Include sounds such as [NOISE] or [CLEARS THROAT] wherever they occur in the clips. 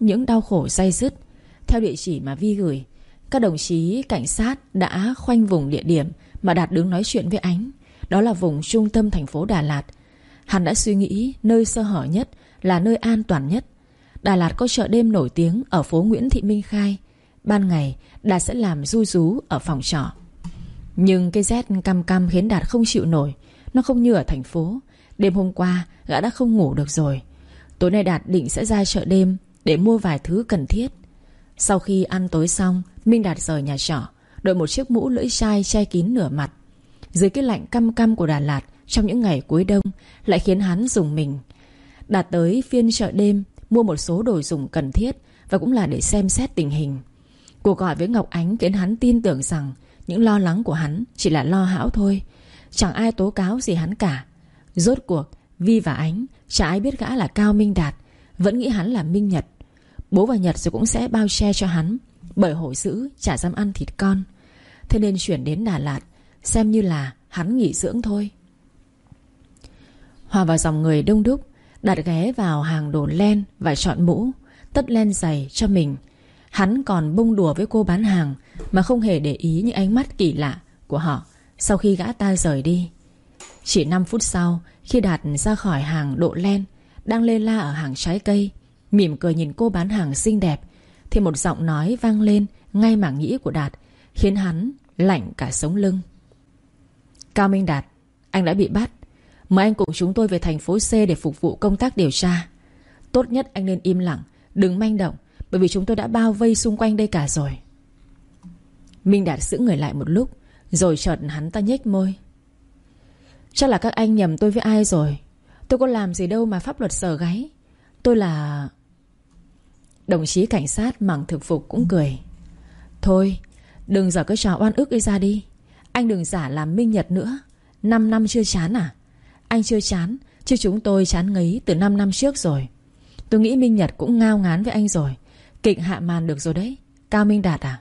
những đau khổ say dứt Theo địa chỉ mà Vi gửi, Các đồng chí cảnh sát đã khoanh vùng địa điểm Mà Đạt đứng nói chuyện với Ánh. Đó là vùng trung tâm thành phố Đà Lạt. Hắn đã suy nghĩ nơi sơ hở nhất Là nơi an toàn nhất. Đà Lạt có chợ đêm nổi tiếng Ở phố Nguyễn Thị Minh Khai. Ban ngày, Đạt sẽ làm du rú ở phòng trọ. Nhưng cái rét cam cam khiến Đạt không chịu nổi. Nó không như ở thành phố. Đêm hôm qua, gã đã không ngủ được rồi. Tối nay Đạt định sẽ ra chợ đêm. Để mua vài thứ cần thiết. Sau khi ăn tối xong, Minh Đạt rời nhà trọ, Đội một chiếc mũ lưỡi chai che kín nửa mặt. Dưới cái lạnh căm căm của Đà Lạt Trong những ngày cuối đông, Lại khiến hắn dùng mình. Đạt tới phiên chợ đêm, Mua một số đồ dùng cần thiết Và cũng là để xem xét tình hình. Cuộc gọi với Ngọc Ánh khiến hắn tin tưởng rằng Những lo lắng của hắn chỉ là lo hão thôi. Chẳng ai tố cáo gì hắn cả. Rốt cuộc, Vi và Ánh, Chả ai biết gã là Cao Minh Đạt, Vẫn nghĩ hắn là Minh Nhật. Bố và Nhật rồi cũng sẽ bao che cho hắn, Bởi hổ dữ chả dám ăn thịt con. Thế nên chuyển đến Đà Lạt, Xem như là hắn nghỉ dưỡng thôi. Hòa vào dòng người đông đúc Đạt ghé vào hàng đồ len Và chọn mũ, Tất len giày cho mình. Hắn còn bông đùa với cô bán hàng, Mà không hề để ý những ánh mắt kỳ lạ của họ Sau khi gã ta rời đi. Chỉ 5 phút sau, Khi Đạt ra khỏi hàng độ len, Đang lê la ở hàng trái cây Mỉm cười nhìn cô bán hàng xinh đẹp, Thì một giọng nói vang lên Ngay mảng nghĩ của Đạt, Khiến hắn lạnh cả sống lưng. Cao Minh Đạt, Anh đã bị bắt. Mời anh cùng chúng tôi về thành phố C để phục vụ công tác điều tra. Tốt nhất anh nên im lặng, Đừng manh động, Bởi vì chúng tôi đã bao vây xung quanh đây cả rồi. Minh Đạt giữ người lại một lúc, Rồi chợt hắn ta nhếch môi. Chắc là các anh nhầm tôi với ai rồi? Tôi có làm gì đâu mà pháp luật sờ gáy. Tôi là... Đồng chí cảnh sát mặc thực phục cũng cười. Thôi, Đừng giở cái trò oan ức ấy ra đi. Anh đừng giả làm minh nhật nữa. 5 năm chưa chán à? Anh chưa chán, Chứ chúng tôi chán ngấy từ 5 năm trước rồi. Tôi nghĩ Minh Nhật cũng ngao ngán với anh rồi. Kịch hạ màn được rồi đấy. Cao Minh Đạt à?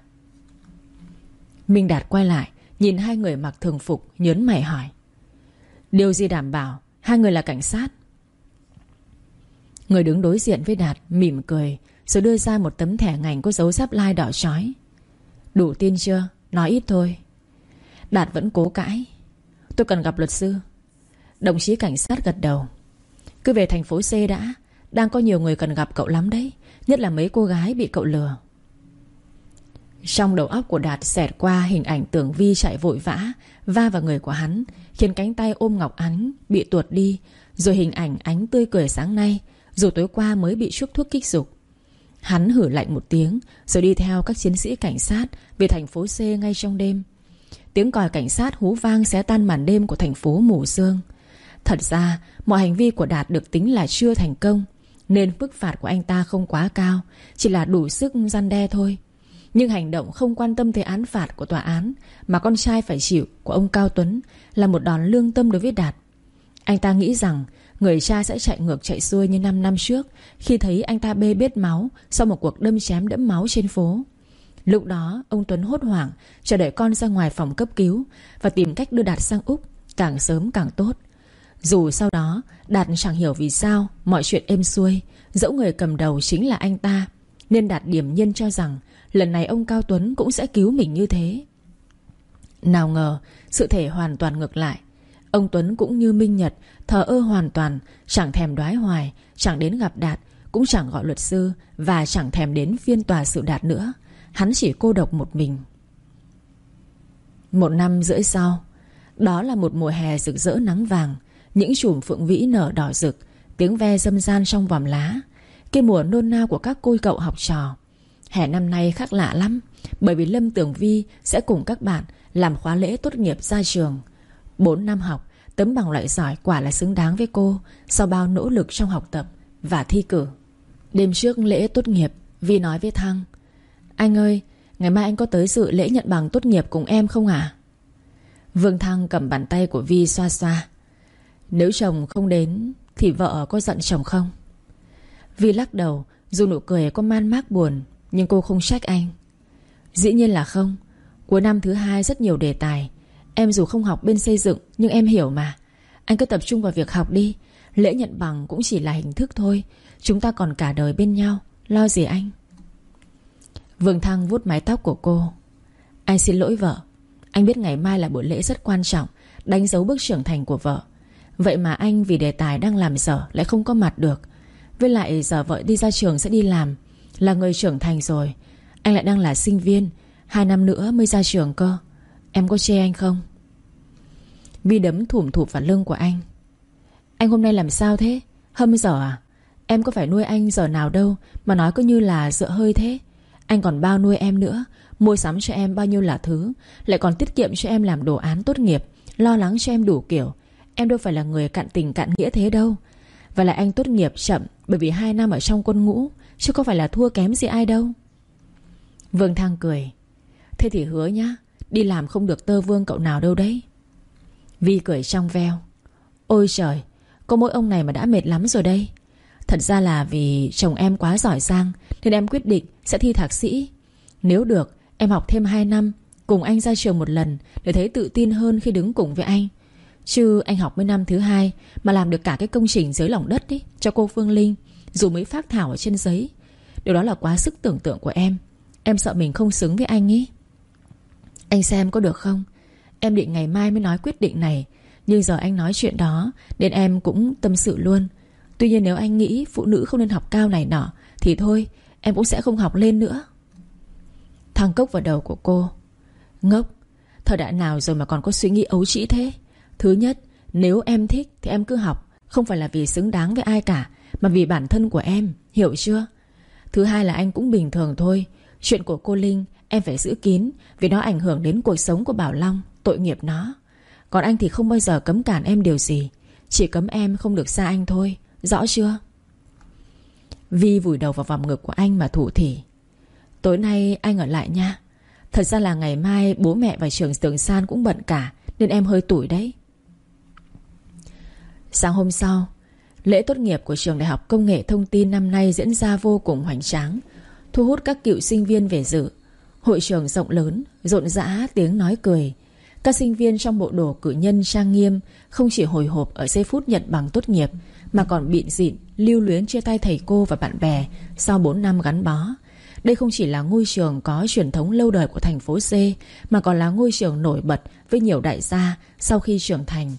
Minh Đạt quay lại, Nhìn hai người mặc thường phục, Nhớn mày hỏi. Điều gì đảm bảo? Hai người là cảnh sát. Người đứng đối diện với Đạt mỉm cười rồi đưa ra một tấm thẻ ngành có dấu giáp lai đỏ chói. Đủ tin chưa? Nói ít thôi. Đạt vẫn cố cãi. Tôi cần gặp luật sư. Đồng chí cảnh sát gật đầu. Cứ về thành phố C đã. Đang có nhiều người cần gặp cậu lắm đấy. Nhất là mấy cô gái bị cậu lừa. Trong đầu óc của Đạt xẹt qua hình ảnh tưởng Vi chạy vội vã, Va vào người của hắn, Khiến cánh tay ôm Ngọc Ánh bị tuột đi, Rồi hình ảnh ánh tươi cười sáng nay, Dù tối qua mới bị chuốc thuốc kích dục. Hắn hử lạnh một tiếng, Rồi đi theo các chiến sĩ cảnh sát Về thành phố C ngay trong đêm. Tiếng còi cảnh sát hú vang xé tan màn đêm Của thành phố mù sương. Thật ra, mọi hành vi của Đạt được tính là chưa thành công, Nên mức phạt của anh ta không quá cao, Chỉ là đủ sức gian đe thôi. Nhưng hành động không quan tâm tới án phạt của tòa án, Mà con trai phải chịu Của ông Cao Tuấn Là một đòn lương tâm đối với Đạt. Anh ta nghĩ rằng Người cha sẽ chạy ngược chạy xuôi như 5 năm trước. Khi thấy anh ta bê bết máu, Sau một cuộc đâm chém đẫm máu trên phố. Lúc đó, ông Tuấn hốt hoảng, Chờ đợi con ra ngoài phòng cấp cứu Và tìm cách đưa Đạt sang Úc. Càng sớm càng tốt. Dù sau đó, Đạt chẳng hiểu vì sao Mọi chuyện êm xuôi. Dẫu người cầm đầu chính là anh ta, Nên Đạt điểm nhiên cho rằng Lần này ông Cao Tuấn cũng sẽ cứu mình như thế. Nào ngờ, Sự thể hoàn toàn ngược lại. Ông Tuấn cũng như Minh Nhật Thờ ơ hoàn toàn, Chẳng thèm đoái hoài, Chẳng đến gặp Đạt, Cũng chẳng gọi luật sư Và chẳng thèm đến phiên tòa sự Đạt nữa. Hắn chỉ cô độc một mình. Một năm rưỡi sau, Đó là một mùa hè rực rỡ nắng vàng, Những chùm phượng vĩ nở đỏ rực, Tiếng ve dâm gian trong vòm lá, Cái mùa nôn nao của các cô cậu học trò. Hè năm nay khác lạ lắm, Bởi vì Lâm Tường Vi sẽ cùng các bạn Làm khóa lễ tốt nghiệp ra trường 4 năm học, Tấm bằng loại giỏi quả là xứng đáng với cô Sau bao nỗ lực trong học tập Và thi cử. Đêm trước lễ tốt nghiệp, Vi nói với Thăng, Anh ơi, Ngày mai anh có tới dự lễ nhận bằng tốt nghiệp cùng em không à Vương Thăng cầm bàn tay của Vi xoa xoa, Nếu chồng không đến Thì vợ có giận chồng không? Vi lắc đầu, Dù nụ cười có man mác buồn, Nhưng cô không trách anh. Dĩ nhiên là không. Cuối năm thứ hai rất nhiều đề tài Em dù không học bên xây dựng, Nhưng em hiểu mà. Anh cứ tập trung vào việc học đi. Lễ nhận bằng cũng chỉ là hình thức thôi. Chúng ta còn cả đời bên nhau. Lo gì anh? Vương Thăng vuốt mái tóc của cô. Anh xin lỗi vợ. Anh biết ngày mai là buổi lễ rất quan trọng, Đánh dấu bước trưởng thành của vợ. Vậy mà anh vì đề tài đang làm dở Lại không có mặt được. Với lại giờ vợ đi ra trường sẽ đi làm, Là người trưởng thành rồi. Anh lại đang là sinh viên, Hai năm nữa mới ra trường cơ. Em có chê anh không? Vi đấm thủm thụp vào lưng của anh. Anh hôm nay làm sao thế? Hâm giờ à? Em có phải nuôi anh giờ nào đâu, Mà nói cứ như là dựa hơi thế. Anh còn bao nuôi em nữa? Mua sắm cho em bao nhiêu là thứ? Lại còn tiết kiệm cho em làm đồ án tốt nghiệp, Lo lắng cho em đủ kiểu. Em đâu phải là người cạn tình cạn nghĩa thế đâu. Và lại anh tốt nghiệp chậm, Bởi vì hai năm ở trong quân ngũ, Chứ không phải là thua kém gì ai đâu. Vương Thăng cười. Thế thì hứa nhá, Đi làm không được tơ vương cậu nào đâu đấy. Vi cười trong veo. Ôi trời Có mỗi ông này mà đã mệt lắm rồi đây. Thật ra là vì chồng em quá giỏi giang Nên em quyết định sẽ thi thạc sĩ. Nếu được em học thêm 2 năm Cùng anh ra trường một lần Để thấy tự tin hơn khi đứng cùng với anh. Chứ anh học mấy năm thứ hai Mà làm được cả cái công trình dưới lòng đất ấy, Cho cô Phương Linh Dù mới phát thảo ở trên giấy. Điều đó là quá sức tưởng tượng của em. Em sợ mình không xứng với anh ý. Anh xem có được không? Em định ngày mai mới nói quyết định này. Nhưng giờ anh nói chuyện đó, Nên em cũng tâm sự luôn. Tuy nhiên nếu anh nghĩ phụ nữ không nên học cao này nọ, Thì thôi, em cũng sẽ không học lên nữa. Thằng cốc vào đầu của cô. Ngốc, Thời đại nào rồi mà còn có suy nghĩ ấu trĩ thế? Thứ nhất, Nếu em thích thì em cứ học, Không phải là vì xứng đáng với ai cả, Mà vì bản thân của em, Hiểu chưa? Thứ hai là anh cũng bình thường thôi. Chuyện của cô Linh, em phải giữ kín, Vì nó ảnh hưởng đến cuộc sống của Bảo Long. Tội nghiệp nó. Còn anh thì không bao giờ cấm cản em điều gì. Chỉ cấm em không được xa anh thôi. Rõ chưa? Vi vùi đầu vào vòng ngực của anh mà thủ thỉ. Tối nay anh ở lại nha. Thật ra là ngày mai bố mẹ và trường Tường San cũng bận cả, Nên em hơi tuổi đấy. Sáng hôm sau, Lễ tốt nghiệp của trường Đại học Công nghệ Thông tin năm nay diễn ra vô cùng hoành tráng, Thu hút các cựu sinh viên về dự. Hội trường rộng lớn, Rộn rã, tiếng nói cười các sinh viên trong bộ đồ cử nhân trang nghiêm Không chỉ hồi hộp ở giây phút nhận bằng tốt nghiệp, Mà còn bịn dịn, Lưu luyến chia tay thầy cô và bạn bè Sau 4 năm gắn bó. Đây không chỉ là ngôi trường có truyền thống lâu đời của thành phố C, Mà còn là ngôi trường nổi bật với nhiều đại gia sau khi trưởng thành.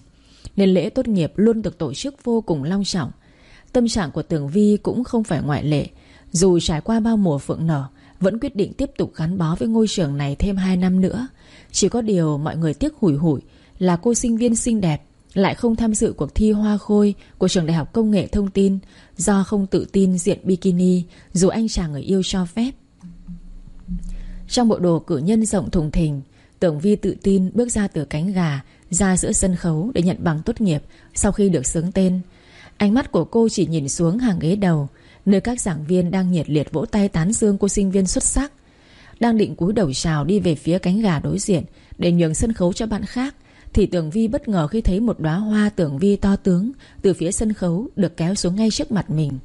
Nên lễ tốt nghiệp luôn được tổ chức vô cùng long trọng. Tâm trạng của Tường Vi cũng không phải ngoại lệ. Dù trải qua bao mùa phượng nở vẫn quyết định tiếp tục gắn bó với ngôi trường này thêm 2 năm nữa Chỉ có điều mọi người tiếc hủi hủi Là cô sinh viên xinh đẹp lại không tham dự cuộc thi hoa khôi của trường đại học công nghệ thông tin do không tự tin diện bikini dù anh chàng người yêu cho phép. Trong bộ đồ cử nhân rộng thùng thình, Tưởng Vi tự tin bước ra từ cánh gà ra giữa sân khấu để nhận bằng tốt nghiệp sau khi được sướng tên. Ánh mắt của cô chỉ nhìn xuống hàng ghế đầu nơi các giảng viên đang nhiệt liệt vỗ tay tán dương cô sinh viên xuất sắc. Đang định cúi đầu chào đi về phía cánh gà đối diện để nhường sân khấu cho bạn khác, thì Tưởng Vi bất ngờ khi thấy một đóa hoa Tưởng Vi to tướng Từ phía sân khấu được kéo xuống ngay trước mặt mình.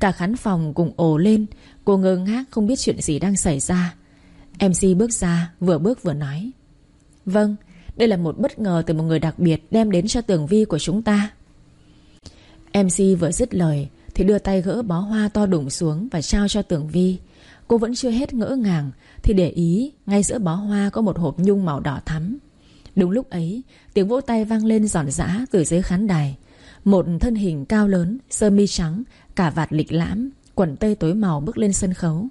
Cả khán phòng cùng ồ lên, Cô ngơ ngác không biết chuyện gì đang xảy ra. MC bước ra, Vừa bước vừa nói Vâng Đây là một bất ngờ từ một người đặc biệt Đem đến cho Tưởng Vi của chúng ta. MC vừa dứt lời thì đưa tay gỡ bó hoa to đủng xuống Và trao cho Tưởng Vi. Cô vẫn chưa hết ngỡ ngàng, Thì để ý, ngay giữa bó hoa có một hộp nhung màu đỏ thắm. Đúng lúc ấy, Tiếng vỗ tay vang lên giòn giã từ dưới khán đài. Một thân hình cao lớn, Sơ mi trắng, Cả vạt lịch lãm, Quần tây tối màu bước lên sân khấu.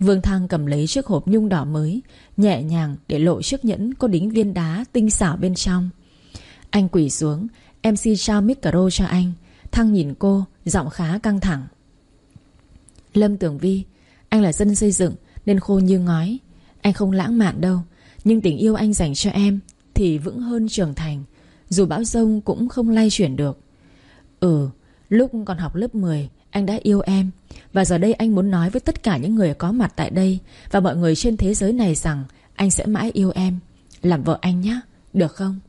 Vương Thăng cầm lấy chiếc hộp nhung đỏ mới, Nhẹ nhàng để lộ chiếc nhẫn Có đính viên đá tinh xảo bên trong. Anh quỳ xuống MC trao micro cho anh. Thăng nhìn cô Giọng khá căng thẳng. Lâm Tưởng Vi, Anh là dân xây dựng Nên khô như ngói. Anh không lãng mạn đâu, Nhưng tình yêu anh dành cho em thì vững hơn trưởng thành. Dù bão rông cũng không lay chuyển được. Ừ Lúc còn học lớp 10 Anh đã yêu em. Và giờ đây anh muốn nói với tất cả những người có mặt tại đây Và mọi người trên thế giới này rằng Anh sẽ mãi yêu em. Làm vợ anh nhé Được không?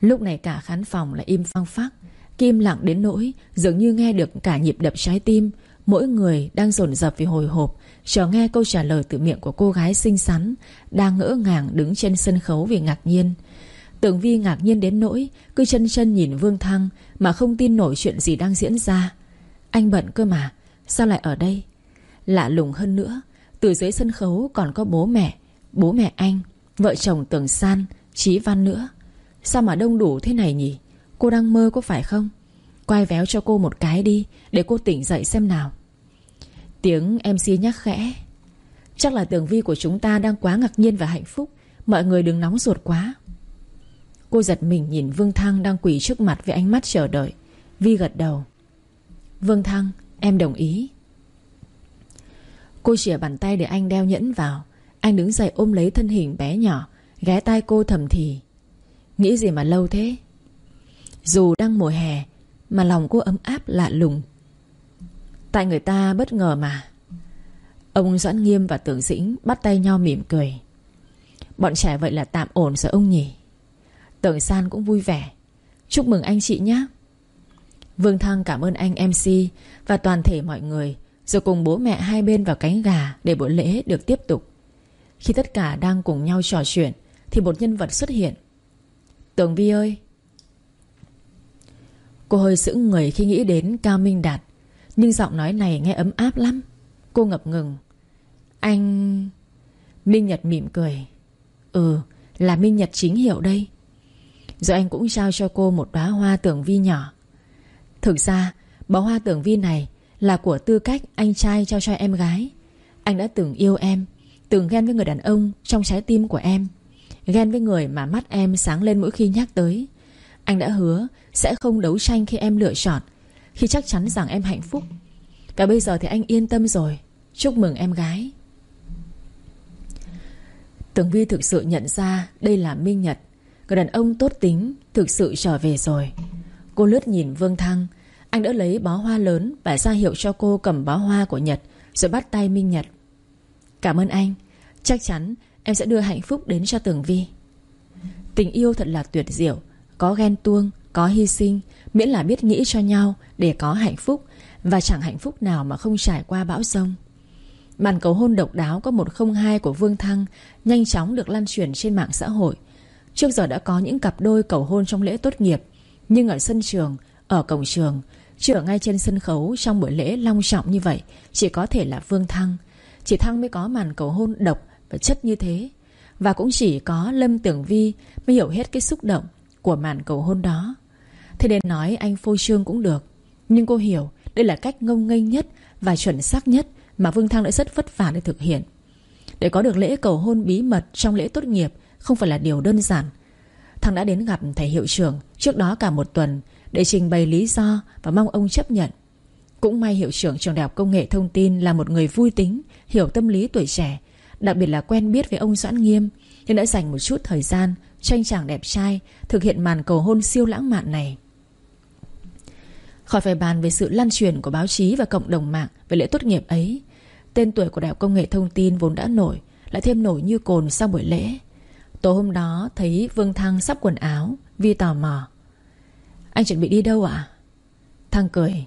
Lúc này cả khán phòng lại im phăng phắc. Kim lặng đến nỗi, Dường như nghe được cả nhịp đập trái tim. Mỗi người đang dồn dập vì hồi hộp, Chờ nghe câu trả lời từ miệng của cô gái xinh xắn, Đang ngỡ ngàng đứng trên sân khấu vì ngạc nhiên. Tưởng Vi ngạc nhiên đến nỗi, Cứ chân chân nhìn Vương Thăng Mà không tin nổi chuyện gì đang diễn ra. Anh bận cơ mà, Sao lại ở đây? Lạ lùng hơn nữa, Từ dưới sân khấu còn có bố mẹ Bố mẹ anh, Vợ chồng Tường San, Chí Văn nữa. Sao mà đông đủ thế này nhỉ? Cô đang mơ có phải không? Quay véo cho cô một cái đi, Để cô tỉnh dậy xem nào. Tiếng MC nhắc khẽ. Chắc là tường vi của chúng ta đang quá ngạc nhiên và hạnh phúc. Mọi người đừng nóng ruột quá. Cô giật mình nhìn Vương Thăng đang quỳ trước mặt với ánh mắt chờ đợi. Vi gật đầu. Vương Thăng, em đồng ý. Cô chìa bàn tay để anh đeo nhẫn vào. Anh đứng dậy ôm lấy thân hình bé nhỏ, Ghé tay cô thầm thì. Nghĩ gì mà lâu thế? Dù đang mùa hè, Mà lòng cô ấm áp lạ lùng. Tại người ta bất ngờ mà. Ông Doãn Nghiêm và Tưởng Dĩnh Bắt tay nhau mỉm cười. Bọn trẻ vậy là tạm ổn rồi ông nhỉ? Tưởng San cũng vui vẻ. Chúc mừng anh chị nhé. Vương Thăng cảm ơn anh MC Và toàn thể mọi người, Rồi cùng bố mẹ hai bên vào cánh gà Để buổi lễ được tiếp tục. Khi tất cả đang cùng nhau trò chuyện, Thì một nhân vật xuất hiện. Tường Vi ơi! Cô hơi sững người khi nghĩ đến Cao Minh Đạt. Nhưng giọng nói này nghe ấm áp lắm. Cô ngập ngừng. Anh... Minh Nhật mỉm cười. Ừ là Minh Nhật chính hiệu đây. Rồi anh cũng trao cho cô một đóa hoa tưởng vi nhỏ. Thực ra, Bó hoa tưởng vi này Là của tư cách anh trai trao cho em gái. Anh đã từng yêu em, Từng ghen với người đàn ông trong trái tim của em. Ghen với người mà mắt em sáng lên mỗi khi nhắc tới. Anh đã hứa Sẽ không đấu tranh khi em lựa chọn, Khi chắc chắn rằng em hạnh phúc. Và bây giờ thì anh yên tâm rồi. Chúc mừng em gái. Tường Vi thực sự nhận ra Đây là Minh Nhật. Người đàn ông tốt tính Thực sự trở về rồi. Cô lướt nhìn Vương Thăng. Anh đã lấy bó hoa lớn Và ra hiệu cho cô cầm bó hoa của Nhật, Rồi bắt tay Minh Nhật. Cảm ơn anh. Chắc chắn em sẽ đưa hạnh phúc đến cho Tường Vi. Tình yêu thật là tuyệt diệu. Có ghen tuông, có hy sinh Miễn là biết nghĩ cho nhau Để có hạnh phúc Và chẳng hạnh phúc nào mà không trải qua bão sông Màn cầu hôn độc đáo có một không hai của Vương Thăng Nhanh chóng được lan truyền trên mạng xã hội. Trước giờ đã có những cặp đôi cầu hôn trong lễ tốt nghiệp Nhưng ở sân trường, ở cổng trường Chưa ở ngay trên sân khấu trong buổi lễ long trọng như vậy Chỉ có thể là Vương Thăng. Chỉ Thăng mới có màn cầu hôn độc và chất như thế Và cũng chỉ có Lâm Tưởng Vi Mới hiểu hết cái xúc động. Của màn cầu hôn đó. Thế nên nói anh phô trương cũng được. Nhưng cô hiểu đây là cách ngông nghênh nhất Và chuẩn xác nhất Mà Vương Thăng đã rất vất vả để thực hiện. Để có được lễ cầu hôn bí mật Trong lễ tốt nghiệp Không phải là điều đơn giản. Thăng đã đến gặp thầy hiệu trưởng Trước đó cả một tuần Để trình bày lý do Và mong ông chấp nhận. Cũng may hiệu trưởng trường đại học công nghệ thông tin Là một người vui tính, Hiểu tâm lý tuổi trẻ, Đặc biệt là quen biết với ông Doãn Nghiêm Nên đã dành một chút thời gian cho anh chàng đẹp trai Thực hiện màn cầu hôn siêu lãng mạn này Khỏi phải bàn về sự lan truyền của báo chí và cộng đồng mạng về lễ tốt nghiệp ấy. Tên tuổi của Đại học Công nghệ Thông tin vốn đã nổi, lại thêm nổi như cồn sau buổi lễ. Tối hôm đó thấy Vương Thăng sắp quần áo, Vi tò mò. Anh chuẩn bị đi đâu ạ? Thăng cười.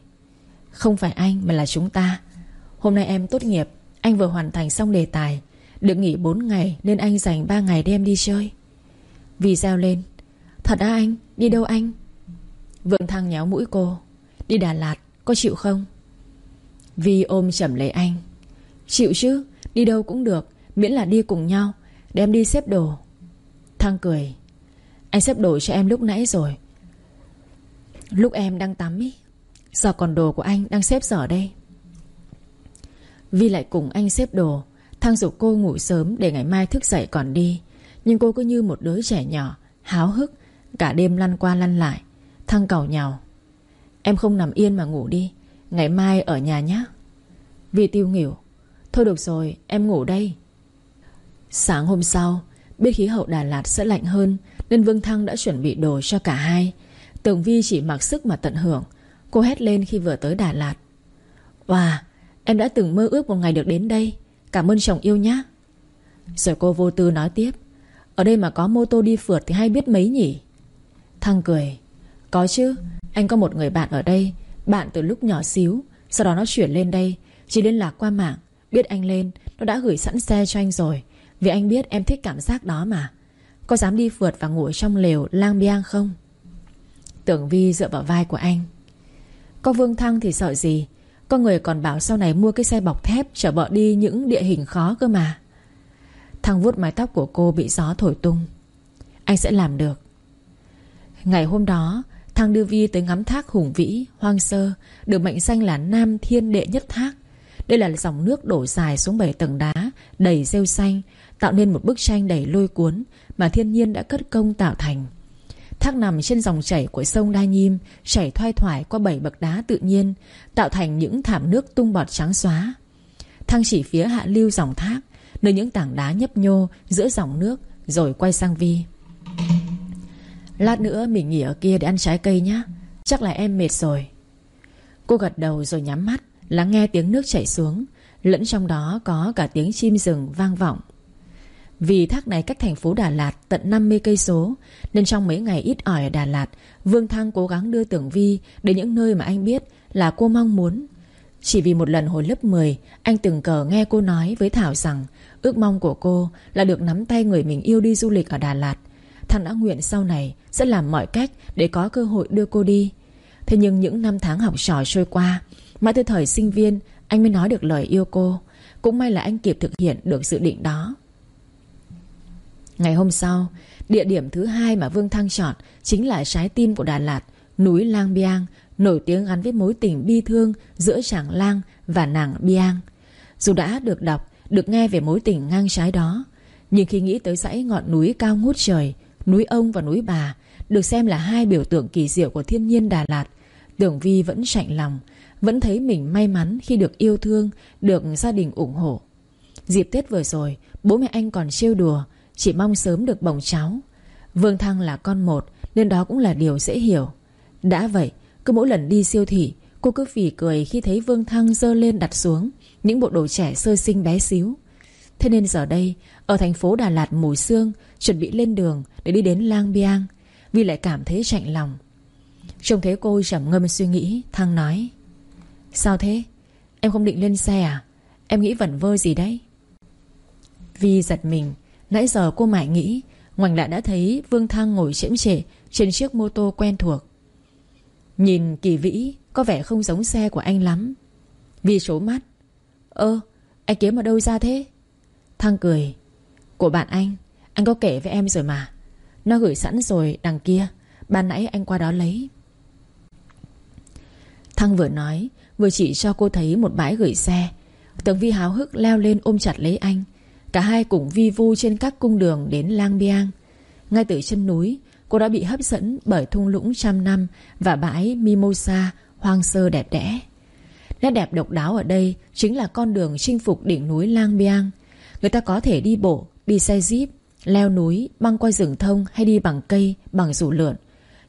Không phải anh mà là chúng ta. Hôm nay em tốt nghiệp, anh vừa hoàn thành xong đề tài. Được nghỉ 4 ngày nên anh dành 3 ngày đem đi chơi. Vì reo lên. Thật á anh? Đi đâu anh? Vương Thăng nhéo mũi cô. Đi Đà Lạt, có chịu không? Vi ôm chầm lấy anh. Chịu chứ, Đi đâu cũng được, Miễn là đi cùng nhau, Đem đi xếp đồ. Thăng cười. Anh xếp đồ cho em lúc nãy rồi. Lúc em đang tắm ý. Giờ còn đồ của anh đang xếp dở đây. Vi lại cùng anh xếp đồ. Thăng dục cô ngủ sớm để ngày mai thức dậy còn đi. Nhưng cô cứ như một đứa trẻ nhỏ, Háo hức, Cả đêm lăn qua lăn lại, Thăng cầu nhau Em không nằm yên mà ngủ đi, Ngày mai ở nhà nhé Vì tiêu nghỉu, Thôi được rồi, em ngủ đây. Sáng hôm sau, Biết khí hậu Đà Lạt sẽ lạnh hơn, Nên Vương Thăng đã chuẩn bị đồ cho cả hai. Tường Vi chỉ mặc sức mà tận hưởng, Cô hét lên khi vừa tới Đà Lạt. Wow Em đã từng mơ ước một ngày được đến đây, Cảm ơn chồng yêu nhé Rồi cô vô tư nói tiếp. Ở đây mà có mô tô đi phượt thì hay biết mấy nhỉ? Thăng cười, Có chứ, anh có một người bạn ở đây, Bạn từ lúc nhỏ xíu, Sau đó nó chuyển lên đây, Chỉ liên lạc qua mạng, Biết anh lên, Nó đã gửi sẵn xe cho anh rồi, Vì anh biết em thích cảm giác đó mà. Có dám đi phượt và ngủ trong lều lang biang không? Tưởng Vi dựa vào vai của anh, Có Vương Thăng thì sợ gì, Có người còn bảo sau này mua cái xe bọc thép Chở vợ đi những địa hình khó cơ mà. Thăng vuốt mái tóc của cô bị gió thổi tung. Anh sẽ làm được. Ngày hôm đó, Thăng đưa Vi tới ngắm thác hùng vĩ, Hoang sơ, Được mệnh danh là Nam Thiên Đệ Nhất Thác. Đây là dòng nước đổ dài xuống bảy tầng đá, Đầy rêu xanh, Tạo nên một bức tranh đầy lôi cuốn Mà thiên nhiên đã cất công tạo thành. Thác nằm trên dòng chảy của sông Đa Nhim Chảy thoai thoải qua bảy bậc đá tự nhiên, Tạo thành những thảm nước tung bọt trắng xóa. Thăng chỉ phía hạ lưu dòng thác. Nơi những tảng đá nhấp nhô giữa dòng nước Rồi quay sang Vi. Lát nữa mình nghỉ ở kia để ăn trái cây nhé Chắc là em mệt rồi. Cô gật đầu rồi nhắm mắt, Lắng nghe tiếng nước chảy xuống, Lẫn trong đó có cả tiếng chim rừng vang vọng. Vì thác này cách thành phố Đà Lạt tận 50 cây số, Nên trong mấy ngày ít ỏi ở Đà Lạt, Vương Thăng cố gắng đưa Tưởng Vi Đến những nơi mà anh biết là cô mong muốn. Chỉ vì một lần hồi lớp 10 Anh từng cờ nghe cô nói với Thảo rằng Ước mong của cô là được nắm tay người mình yêu đi du lịch ở Đà Lạt. Thằng đã nguyện sau này sẽ làm mọi cách để có cơ hội đưa cô đi. Thế nhưng những năm tháng học trò trôi qua, Mãi tới thời sinh viên, Anh mới nói được lời yêu cô. Cũng may là anh kịp thực hiện được dự định đó. Ngày hôm sau, Địa điểm thứ hai mà Vương Thăng chọn Chính là trái tim của Đà Lạt, Núi Lang Biang, Nổi tiếng gắn với mối tình bi thương Giữa chàng Lang và nàng Biang. Dù đã được đọc được nghe về mối tình ngang trái đó. Nhưng khi nghĩ tới dãy ngọn núi cao ngút trời, Núi ông và núi bà, Được xem là hai biểu tượng kỳ diệu của thiên nhiên Đà Lạt, Tưởng Vi vẫn chạnh lòng, Vẫn thấy mình may mắn khi được yêu thương, Được gia đình ủng hộ. Dịp Tết vừa rồi, Bố mẹ anh còn trêu đùa, Chỉ mong sớm được bồng cháu. Vương Thăng là con một, Nên đó cũng là điều dễ hiểu. Đã vậy, cứ mỗi lần đi siêu thị, Cô cứ phỉ cười khi thấy Vương Thăng dơ lên đặt xuống. Những bộ đồ trẻ sơ sinh bé xíu. Thế nên giờ đây, Ở thành phố Đà Lạt mùi sương, Chuẩn bị lên đường để đi đến Lang Biang Vi lại cảm thấy chạnh lòng. Trông thấy cô trầm ngâm suy nghĩ, Thăng nói, Sao thế? Em không định lên xe à? Em nghĩ vẩn vơ gì đấy? Vi giật mình. Nãy giờ cô mãi nghĩ, Ngoảnh lại đã thấy Vương Thăng ngồi chễm trệ Trên chiếc mô tô quen thuộc. Nhìn kỳ vĩ, Có vẻ không giống xe của anh lắm. Vi trố mắt. Ơ, anh kiếm ở đâu ra thế? Thăng cười. Của bạn anh Anh có kể với em rồi mà. Nó gửi sẵn rồi, đằng kia. Ban nãy anh qua đó lấy. Thăng vừa nói, Vừa chỉ cho cô thấy một bãi gửi xe. Tường Vi háo hức leo lên ôm chặt lấy anh. Cả hai cùng vi vu trên các cung đường đến Lang Biang. Ngay từ chân núi, Cô đã bị hấp dẫn bởi thung lũng trăm năm Và bãi Mimosa hoang sơ đẹp đẽ. Nét đẹp độc đáo ở đây Chính là con đường chinh phục đỉnh núi Lang Biang. Người ta có thể đi bộ, Đi xe jeep, Leo núi, Băng qua rừng thông Hay đi bằng cây, Bằng rủ lượn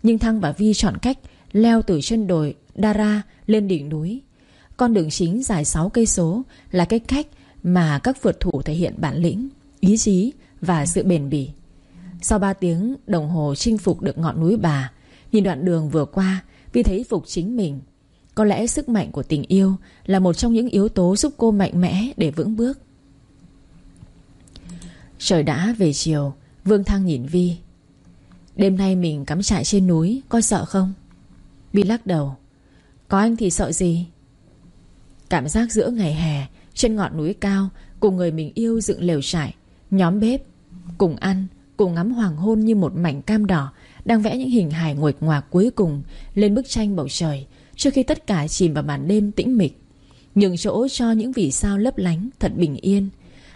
Nhưng Thăng và Vi chọn cách Leo từ chân đồi Dara lên đỉnh núi. Con đường chính dài 6 cây số Là cái cách mà các vượt thủ thể hiện bản lĩnh, Ý chí Và sự bền bỉ. Sau 3 tiếng đồng hồ chinh phục được ngọn núi bà, Nhìn đoạn đường vừa qua, Vi thấy phục chính mình. Có lẽ sức mạnh của tình yêu Là một trong những yếu tố giúp cô mạnh mẽ để vững bước. Trời đã về chiều, Vương Thăng nhìn Vi. Đêm nay mình cắm trại trên núi, Có sợ không? Vi lắc đầu. Có anh thì sợ gì? Cảm giác giữa ngày hè, Trên ngọn núi cao, Cùng người mình yêu dựng lều trại, Nhóm bếp, Cùng ăn, Cùng ngắm hoàng hôn như một mảnh cam đỏ, Đang vẽ những hình hài nguệch ngoạc cuối cùng Lên bức tranh bầu trời Trước khi tất cả chìm vào màn đêm tĩnh mịch, Nhường chỗ cho những vì sao lấp lánh, Thật bình yên.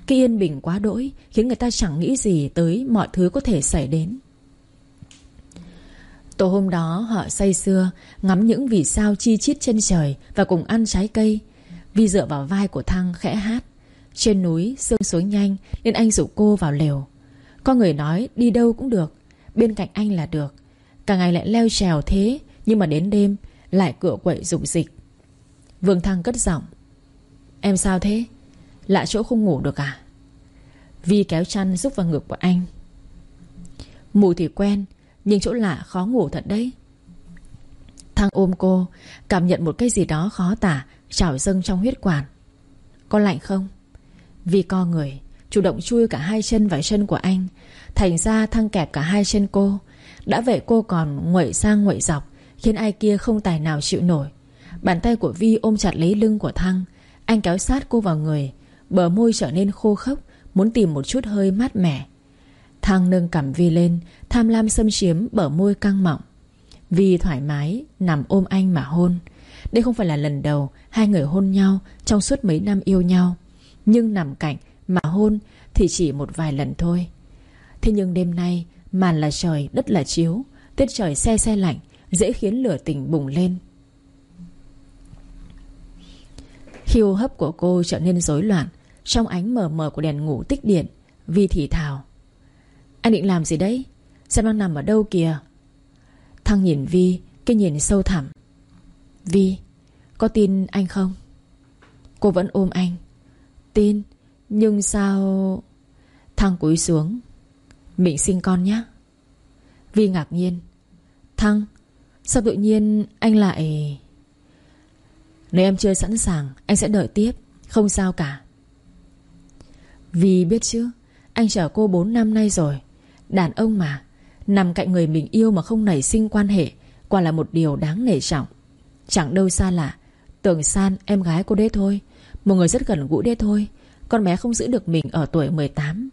Cái yên bình quá đỗi, Khiến người ta chẳng nghĩ gì tới mọi thứ có thể xảy đến. Tối hôm đó, họ say sưa, Ngắm những vì sao chi chít trên trời Và cùng ăn trái cây. Vi dựa vào vai của Thăng khẽ hát, Trên núi sương xuống nhanh, Nên anh rủ cô vào lều. Có người nói, đi đâu cũng được, Bên cạnh anh là được. Cả ngày lại leo trèo thế, Nhưng mà đến đêm lại cửa quậy rụng dịch Vương Thăng cất giọng, Em sao thế? Lạ chỗ không ngủ được à? Vi kéo chăn giúp vào ngực của anh. Mùi thì quen, Nhưng chỗ lạ khó ngủ thật đấy. Thăng ôm cô, Cảm nhận một cái gì đó khó tả, Trào dâng trong huyết quản. Có lạnh không? Vi co người, Chủ động chui cả hai chân vào chân của anh. Thành ra Thăng kẹp cả hai chân cô. Đã vậy cô còn nguậy sang nguậy dọc. Khiến ai kia không tài nào chịu nổi. Bàn tay của Vi ôm chặt lấy lưng của Thăng Anh kéo sát cô vào người Bờ môi trở nên khô khốc Muốn tìm một chút hơi mát mẻ. Thăng nâng cằm Vi lên Tham lam xâm chiếm bờ môi căng mọng. Vi thoải mái Nằm ôm anh mà hôn. Đây không phải là lần đầu Hai người hôn nhau Trong suốt mấy năm yêu nhau Nhưng nằm cạnh mà hôn Thì chỉ một vài lần thôi. Thế nhưng đêm nay Màn là trời, đất là chiếu Tiết trời xe xe lạnh Dễ khiến lửa tình bùng lên. Khi hô hấp của cô trở nên rối loạn, Trong ánh mờ mờ của đèn ngủ tích điện, Vi thì thào. Anh định làm gì đấy? Xem đang nằm ở đâu kìa. Thăng nhìn Vi, Cái nhìn sâu thẳm. Vi, Có tin anh không? Cô vẫn ôm anh. Tin, Nhưng sao? Thăng cúi xuống. Mình sinh con nhé Vi ngạc nhiên. Thăng Sao tự nhiên anh lại Nếu em chưa sẵn sàng, Anh sẽ đợi tiếp. Không sao cả. Vì biết chứ, Anh chờ cô 4 năm nay rồi. Đàn ông mà, Nằm cạnh người mình yêu mà không nảy sinh quan hệ, Quả là một điều đáng nể trọng. Chẳng đâu xa lạ, Tưởng San em gái cô đấy thôi. Một người rất gần gũi đấy thôi. Con bé không giữ được mình ở tuổi 18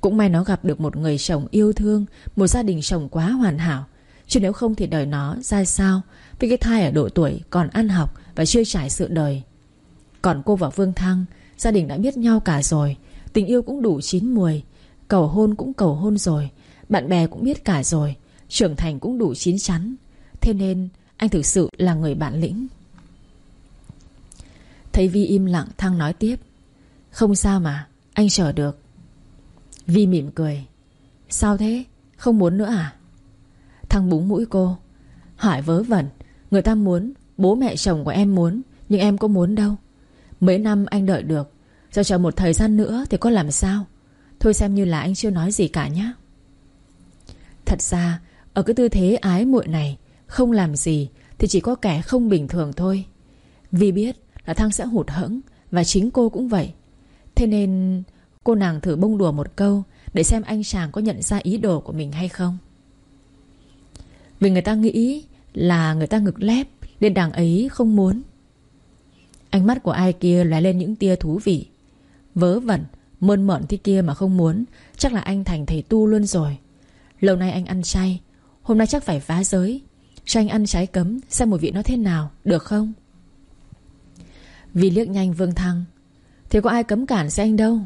Cũng may nó gặp được một người chồng yêu thương, Một gia đình chồng quá hoàn hảo. Chứ nếu không thì đời nó ra sao? Vì cái thai ở độ tuổi còn ăn học Và chưa trải sự đời. Còn cô và Vương Thăng, Gia đình đã biết nhau cả rồi. Tình yêu cũng đủ chín mùi, Cầu hôn cũng cầu hôn rồi, Bạn bè cũng biết cả rồi, Trưởng thành cũng đủ chín chắn. Thế nên, anh thực sự là người bản lĩnh. Thấy Vi im lặng, Thăng nói tiếp. Không sao mà, Anh chờ được. Vi mỉm cười. Sao thế? Không muốn nữa à? Thăng búng mũi cô. Hỏi vớ vẩn, Người ta muốn, Bố mẹ chồng của em muốn, Nhưng em có muốn đâu. Mấy năm anh đợi được Giờ chờ một thời gian nữa thì có làm sao? Thôi xem như là anh chưa nói gì cả nhé Thật ra, Ở cái tư thế ái muội này, Không làm gì Thì chỉ có kẻ không bình thường thôi. Vì biết là Thăng sẽ hụt hẫng Và chính cô cũng vậy. Thế nên cô nàng thử bông đùa một câu Để xem anh chàng có nhận ra ý đồ của mình hay không vì người ta nghĩ là người ta ngực lép Nên đằng ấy không muốn. Ánh mắt của ai kia lóe lên những tia thú vị. Vớ vẩn, Mơn mợn thế kia mà không muốn, Chắc là anh thành thầy tu luôn rồi. Lâu nay anh ăn chay, Hôm nay chắc phải phá giới. Cho anh ăn trái cấm, Xem mùi vị nó thế nào, Được không? Vì liếc nhanh Vương Thăng Thì có ai cấm cản sẽ anh đâu.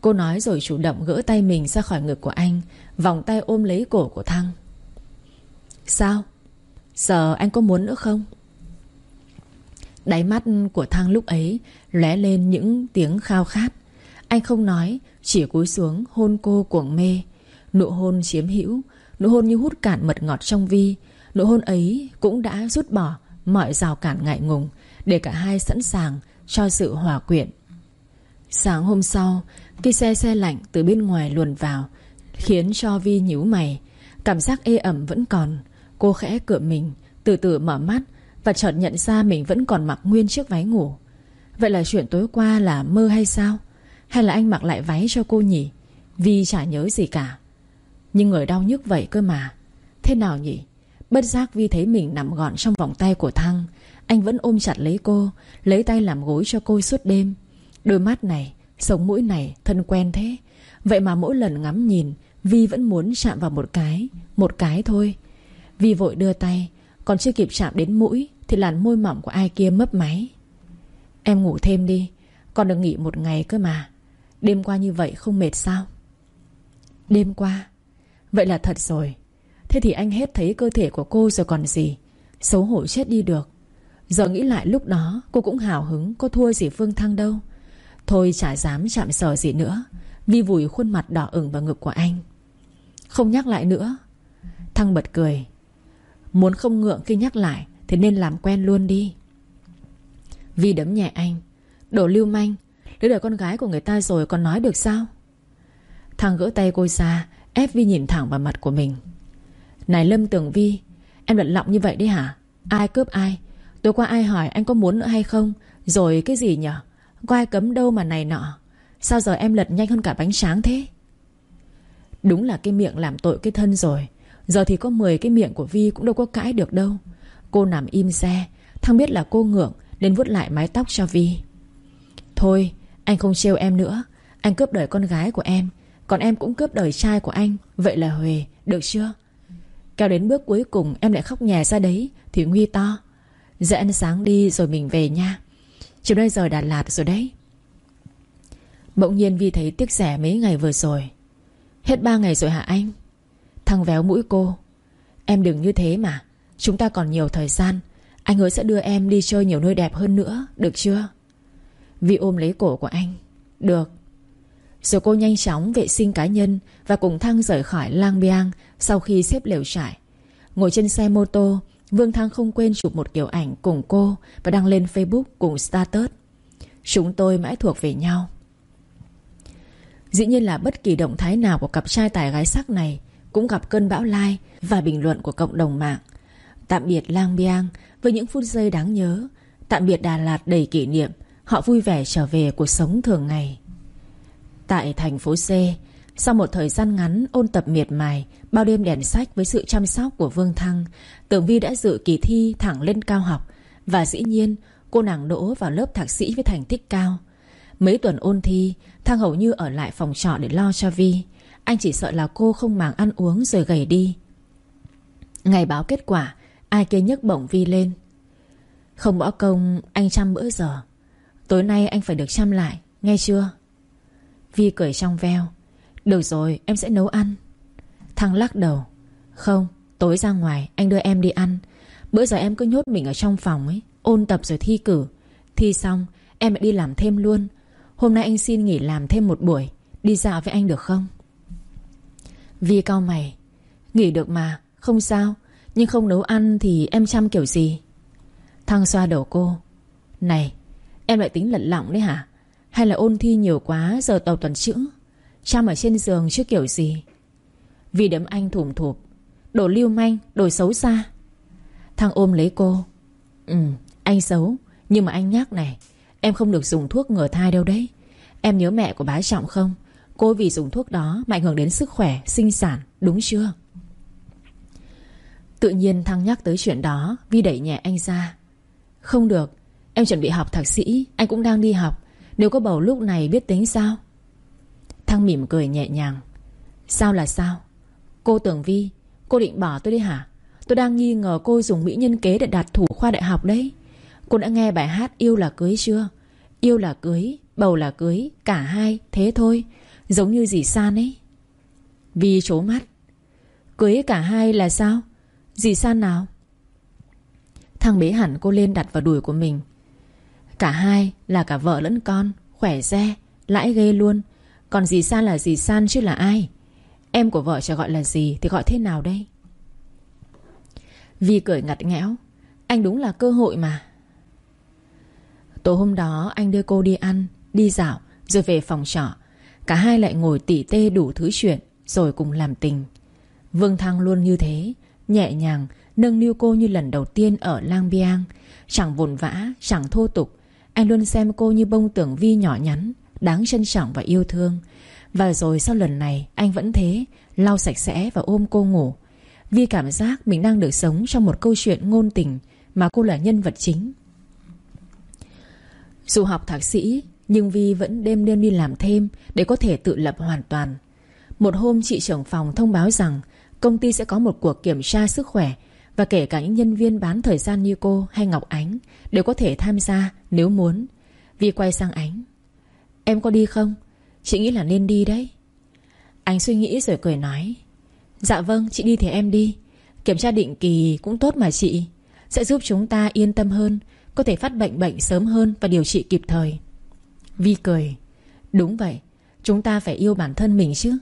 Cô nói rồi chủ động gỡ tay mình ra khỏi ngực của anh, Vòng tay ôm lấy cổ của Thăng. Sao? Giờ anh có muốn nữa không? Đáy mắt của Thăng lúc ấy lóe lên những tiếng khao khát. Anh không nói, Chỉ cúi xuống hôn cô cuồng mê. Nụ hôn chiếm hữu, Nụ hôn như hút cạn mật ngọt trong vi. Nụ hôn ấy cũng đã rút bỏ Mọi rào cản ngại ngùng Để cả hai sẵn sàng cho sự hòa quyện. Sáng hôm sau, Khi xe xe lạnh từ bên ngoài luồn vào, Khiến cho Vi nhíu mày, Cảm giác ê ẩm vẫn còn. Cô khẽ cựa mình Từ từ mở mắt Và chợt nhận ra mình vẫn còn mặc nguyên chiếc váy ngủ. Vậy là chuyện tối qua là mơ hay sao? Hay là anh mặc lại váy cho cô nhỉ? Vì chả nhớ gì cả. Nhưng người đau nhức vậy cơ mà. Thế nào nhỉ? Bất giác Vi thấy mình nằm gọn trong vòng tay của Thăng Anh vẫn ôm chặt lấy cô Lấy tay làm gối cho cô suốt đêm. Đôi mắt này, sống mũi này Thân quen thế. Vậy mà mỗi lần ngắm nhìn Vi vẫn muốn chạm vào một cái Một cái thôi. Vi vội đưa tay, Còn chưa kịp chạm đến mũi Thì làn môi mỏng của ai kia mấp máy. Em ngủ thêm đi, Còn được nghỉ một ngày cơ mà. Đêm qua như vậy không mệt sao? Đêm qua? Vậy là thật rồi. Thế thì anh hết thấy cơ thể của cô rồi còn gì? Xấu hổ chết đi được. Giờ nghĩ lại lúc đó, cô cũng hào hứng Có thua gì Phương Thăng đâu. Thôi chả dám chạm sờ gì nữa, Vi vùi khuôn mặt đỏ ửng vào ngực của anh. Không nhắc lại nữa. Thăng bật cười. Muốn không ngượng khi nhắc lại, Thì nên làm quen luôn đi. Vi đấm nhẹ anh. Đổ lưu manh Đứa đời con gái của người ta rồi còn nói được sao? Thằng gỡ tay cô ra, Ép Vi nhìn thẳng vào mặt của mình. Này Lâm Tường Vi, Em lận lọng như vậy đi hả? Ai cướp ai? Tối qua ai hỏi anh có muốn nữa hay không? Rồi cái gì nhở? Có ai cấm đâu mà này nọ. Sao giờ em lật nhanh hơn cả bánh sáng thế? Đúng là cái miệng làm tội cái thân rồi. Giờ thì có 10 cái miệng của Vi cũng đâu có cãi được đâu. Cô nằm im xe Thăng biết là cô ngượng, Nên vuốt lại mái tóc cho Vi. Thôi, anh không trêu em nữa. Anh cướp đời con gái của em, Còn em cũng cướp đời trai của anh. Vậy là Huề được chưa? Kéo đến bước cuối cùng, em lại khóc nhè ra đấy, Thì nguy to. Dậy ăn sáng đi rồi mình về nha. Chiều nay giờ Đà Lạt rồi đấy. Bỗng nhiên Vi thấy tiếc rẻ mấy ngày vừa rồi. Hết ba ngày rồi hả anh? Thằng véo mũi cô. Em đừng như thế mà. Chúng ta còn nhiều thời gian. Anh hứa sẽ đưa em đi chơi nhiều nơi đẹp hơn nữa, Được chưa? Vi ôm lấy cổ của anh. Được. Rồi cô nhanh chóng vệ sinh cá nhân Và cùng Thăng rời khỏi lang biang Sau khi xếp lều trải Ngồi trên xe mô tô, Vương Thăng không quên chụp một kiểu ảnh cùng cô Và đăng lên Facebook cùng status Chúng tôi mãi thuộc về nhau. Dĩ nhiên là bất kỳ động thái nào của cặp trai tài gái sắc này cũng gặp cơn bão lai Và bình luận của cộng đồng mạng. Tạm biệt Lang Biang Với những phút giây đáng nhớ. Tạm biệt Đà Lạt đầy kỷ niệm. Họ vui vẻ trở về cuộc sống thường ngày. Tại thành phố C, Sau một thời gian ngắn ôn tập miệt mài, Bao đêm đèn sách với sự chăm sóc của Vương Thăng, Tưởng Vi đã dự kỳ thi thẳng lên cao học Và dĩ nhiên, cô nàng đỗ vào lớp thạc sĩ với thành tích cao. Mấy tuần ôn thi, Thăng hầu như ở lại phòng trọ để lo cho Vi. Anh chỉ sợ là cô không màng ăn uống rồi gầy đi. Ngày báo kết quả, Ai kia nhấc bổng Vi lên. Không bỏ công, anh chăm bữa giờ. Tối nay anh phải được chăm lại, Nghe chưa? Vi cười trong veo. Được rồi, em sẽ nấu ăn. Thằng lắc đầu. Không, tối ra ngoài, anh đưa em đi ăn. Bữa giờ em cứ nhốt mình ở trong phòng ấy, Ôn tập rồi thi cử. Thi xong, em lại đi làm thêm luôn. Hôm nay anh xin nghỉ làm thêm một buổi, Đi dạo với anh được không? Vi cao mày. Nghỉ được mà Không sao. Nhưng không nấu ăn thì em chăm kiểu gì? Thăng xoa đầu cô. Này Em lại tính lận lọng đấy hả? Hay là ôn thi nhiều quá giờ tàu toàn chữ? Chăm ở trên giường chứ kiểu gì? Vì đấm anh thủm thụp. Đồ lưu manh, đồ xấu xa. Thăng ôm lấy cô. Ừ, anh xấu. Nhưng mà anh nhắc này Em không được dùng thuốc ngừa thai đâu đấy. Em nhớ mẹ của bá Trọng không? Cô vì dùng thuốc đó mà ảnh hưởng đến sức khỏe Sinh sản, đúng chưa? Tự nhiên Thăng nhắc tới chuyện đó Vi đẩy nhẹ anh ra. Không được Em chuẩn bị học thạc sĩ Anh cũng đang đi học. Nếu có bầu lúc này biết tính sao? Thăng mỉm cười nhẹ nhàng. Sao là sao? Cô tưởng Vi Cô định bỏ tôi đi hả? Tôi đang nghi ngờ cô dùng mỹ nhân kế để đạt thủ khoa đại học đấy. Cô đã nghe bài hát Yêu là cưới chưa? Yêu là cưới Bầu là cưới Cả hai Thế thôi. Giống như dì San ấy. Vi trố mắt. Cưới cả hai là sao? Dì San nào? Thằng bế hẳn cô lên đặt vào đùi của mình. Cả hai là cả vợ lẫn con, Khỏe re, Lãi ghê luôn. Còn dì San là dì San chứ là ai? Em của vợ cho gọi là gì Thì gọi thế nào đây? Vi cười ngặt nghẽo. Anh đúng là cơ hội mà. Tối hôm đó anh đưa cô đi ăn, Đi dạo, Rồi về phòng trọ. Cả hai lại ngồi tỉ tê đủ thứ chuyện, Rồi cùng làm tình. Vương Thăng luôn như thế, Nhẹ nhàng, Nâng niu cô như lần đầu tiên ở Lang Biang. Chẳng vồn vã, Chẳng thô tục, Anh luôn xem cô như bông tưởng vi nhỏ nhắn, Đáng trân trọng và yêu thương. Và rồi sau lần này, anh vẫn thế, Lau sạch sẽ và ôm cô ngủ. Vi cảm giác mình đang được sống Trong một câu chuyện ngôn tình Mà cô là nhân vật chính. Dù học thạc sĩ nhưng Vi vẫn đêm đêm đi làm thêm Để có thể tự lập hoàn toàn. Một hôm, chị trưởng phòng thông báo rằng Công ty sẽ có một cuộc kiểm tra sức khỏe Và kể cả những nhân viên bán thời gian như cô hay Ngọc Ánh Đều có thể tham gia nếu muốn. Vi quay sang Ánh. Em có đi không? Chị nghĩ là nên đi đấy. Ánh suy nghĩ rồi cười nói. Dạ vâng chị đi thì em đi. Kiểm tra định kỳ cũng tốt mà chị. Sẽ giúp chúng ta yên tâm hơn, Có thể phát bệnh bệnh sớm hơn Và điều trị kịp thời. Vi cười. Đúng vậy Chúng ta phải yêu bản thân mình chứ.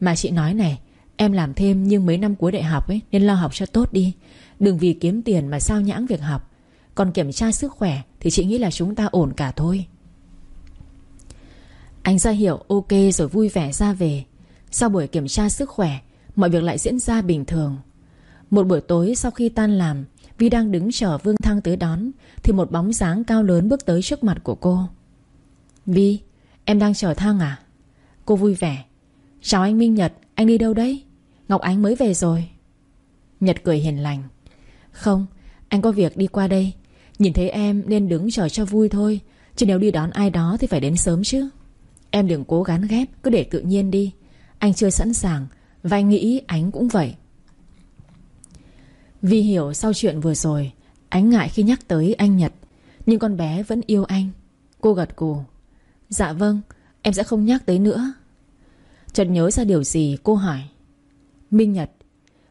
Mà chị nói này Em làm thêm nhưng mấy năm cuối đại học ấy Nên lo học cho tốt đi. Đừng vì kiếm tiền mà sao nhãng việc học. Còn kiểm tra sức khỏe Thì chị nghĩ là chúng ta ổn cả thôi. Anh ra hiểu, ok rồi vui vẻ ra về. Sau buổi kiểm tra sức khỏe Mọi việc lại diễn ra bình thường. Một buổi tối sau khi tan làm Vi đang đứng chờ Vương Thăng tới đón Thì một bóng dáng cao lớn bước tới trước mặt của cô. Vi Em đang chờ thang à? Cô vui vẻ. Chào anh Minh Nhật, Anh đi đâu đấy? Ngọc Ánh mới về rồi. Nhật cười hiền lành. Không, Anh có việc đi qua đây. Nhìn thấy em nên đứng chờ cho vui thôi. Chứ nếu đi đón ai đó thì phải đến sớm chứ. Em đừng cố gắng ghép, Cứ để tự nhiên đi. Anh chưa sẵn sàng, Và anh nghĩ ánh cũng vậy. Vi hiểu sau chuyện vừa rồi, Ánh ngại khi nhắc tới anh Nhật. Nhưng con bé vẫn yêu anh. Cô gật cù. Dạ vâng Em sẽ không nhắc tới nữa. Chợt nhớ ra điều gì, cô hỏi. Minh Nhật,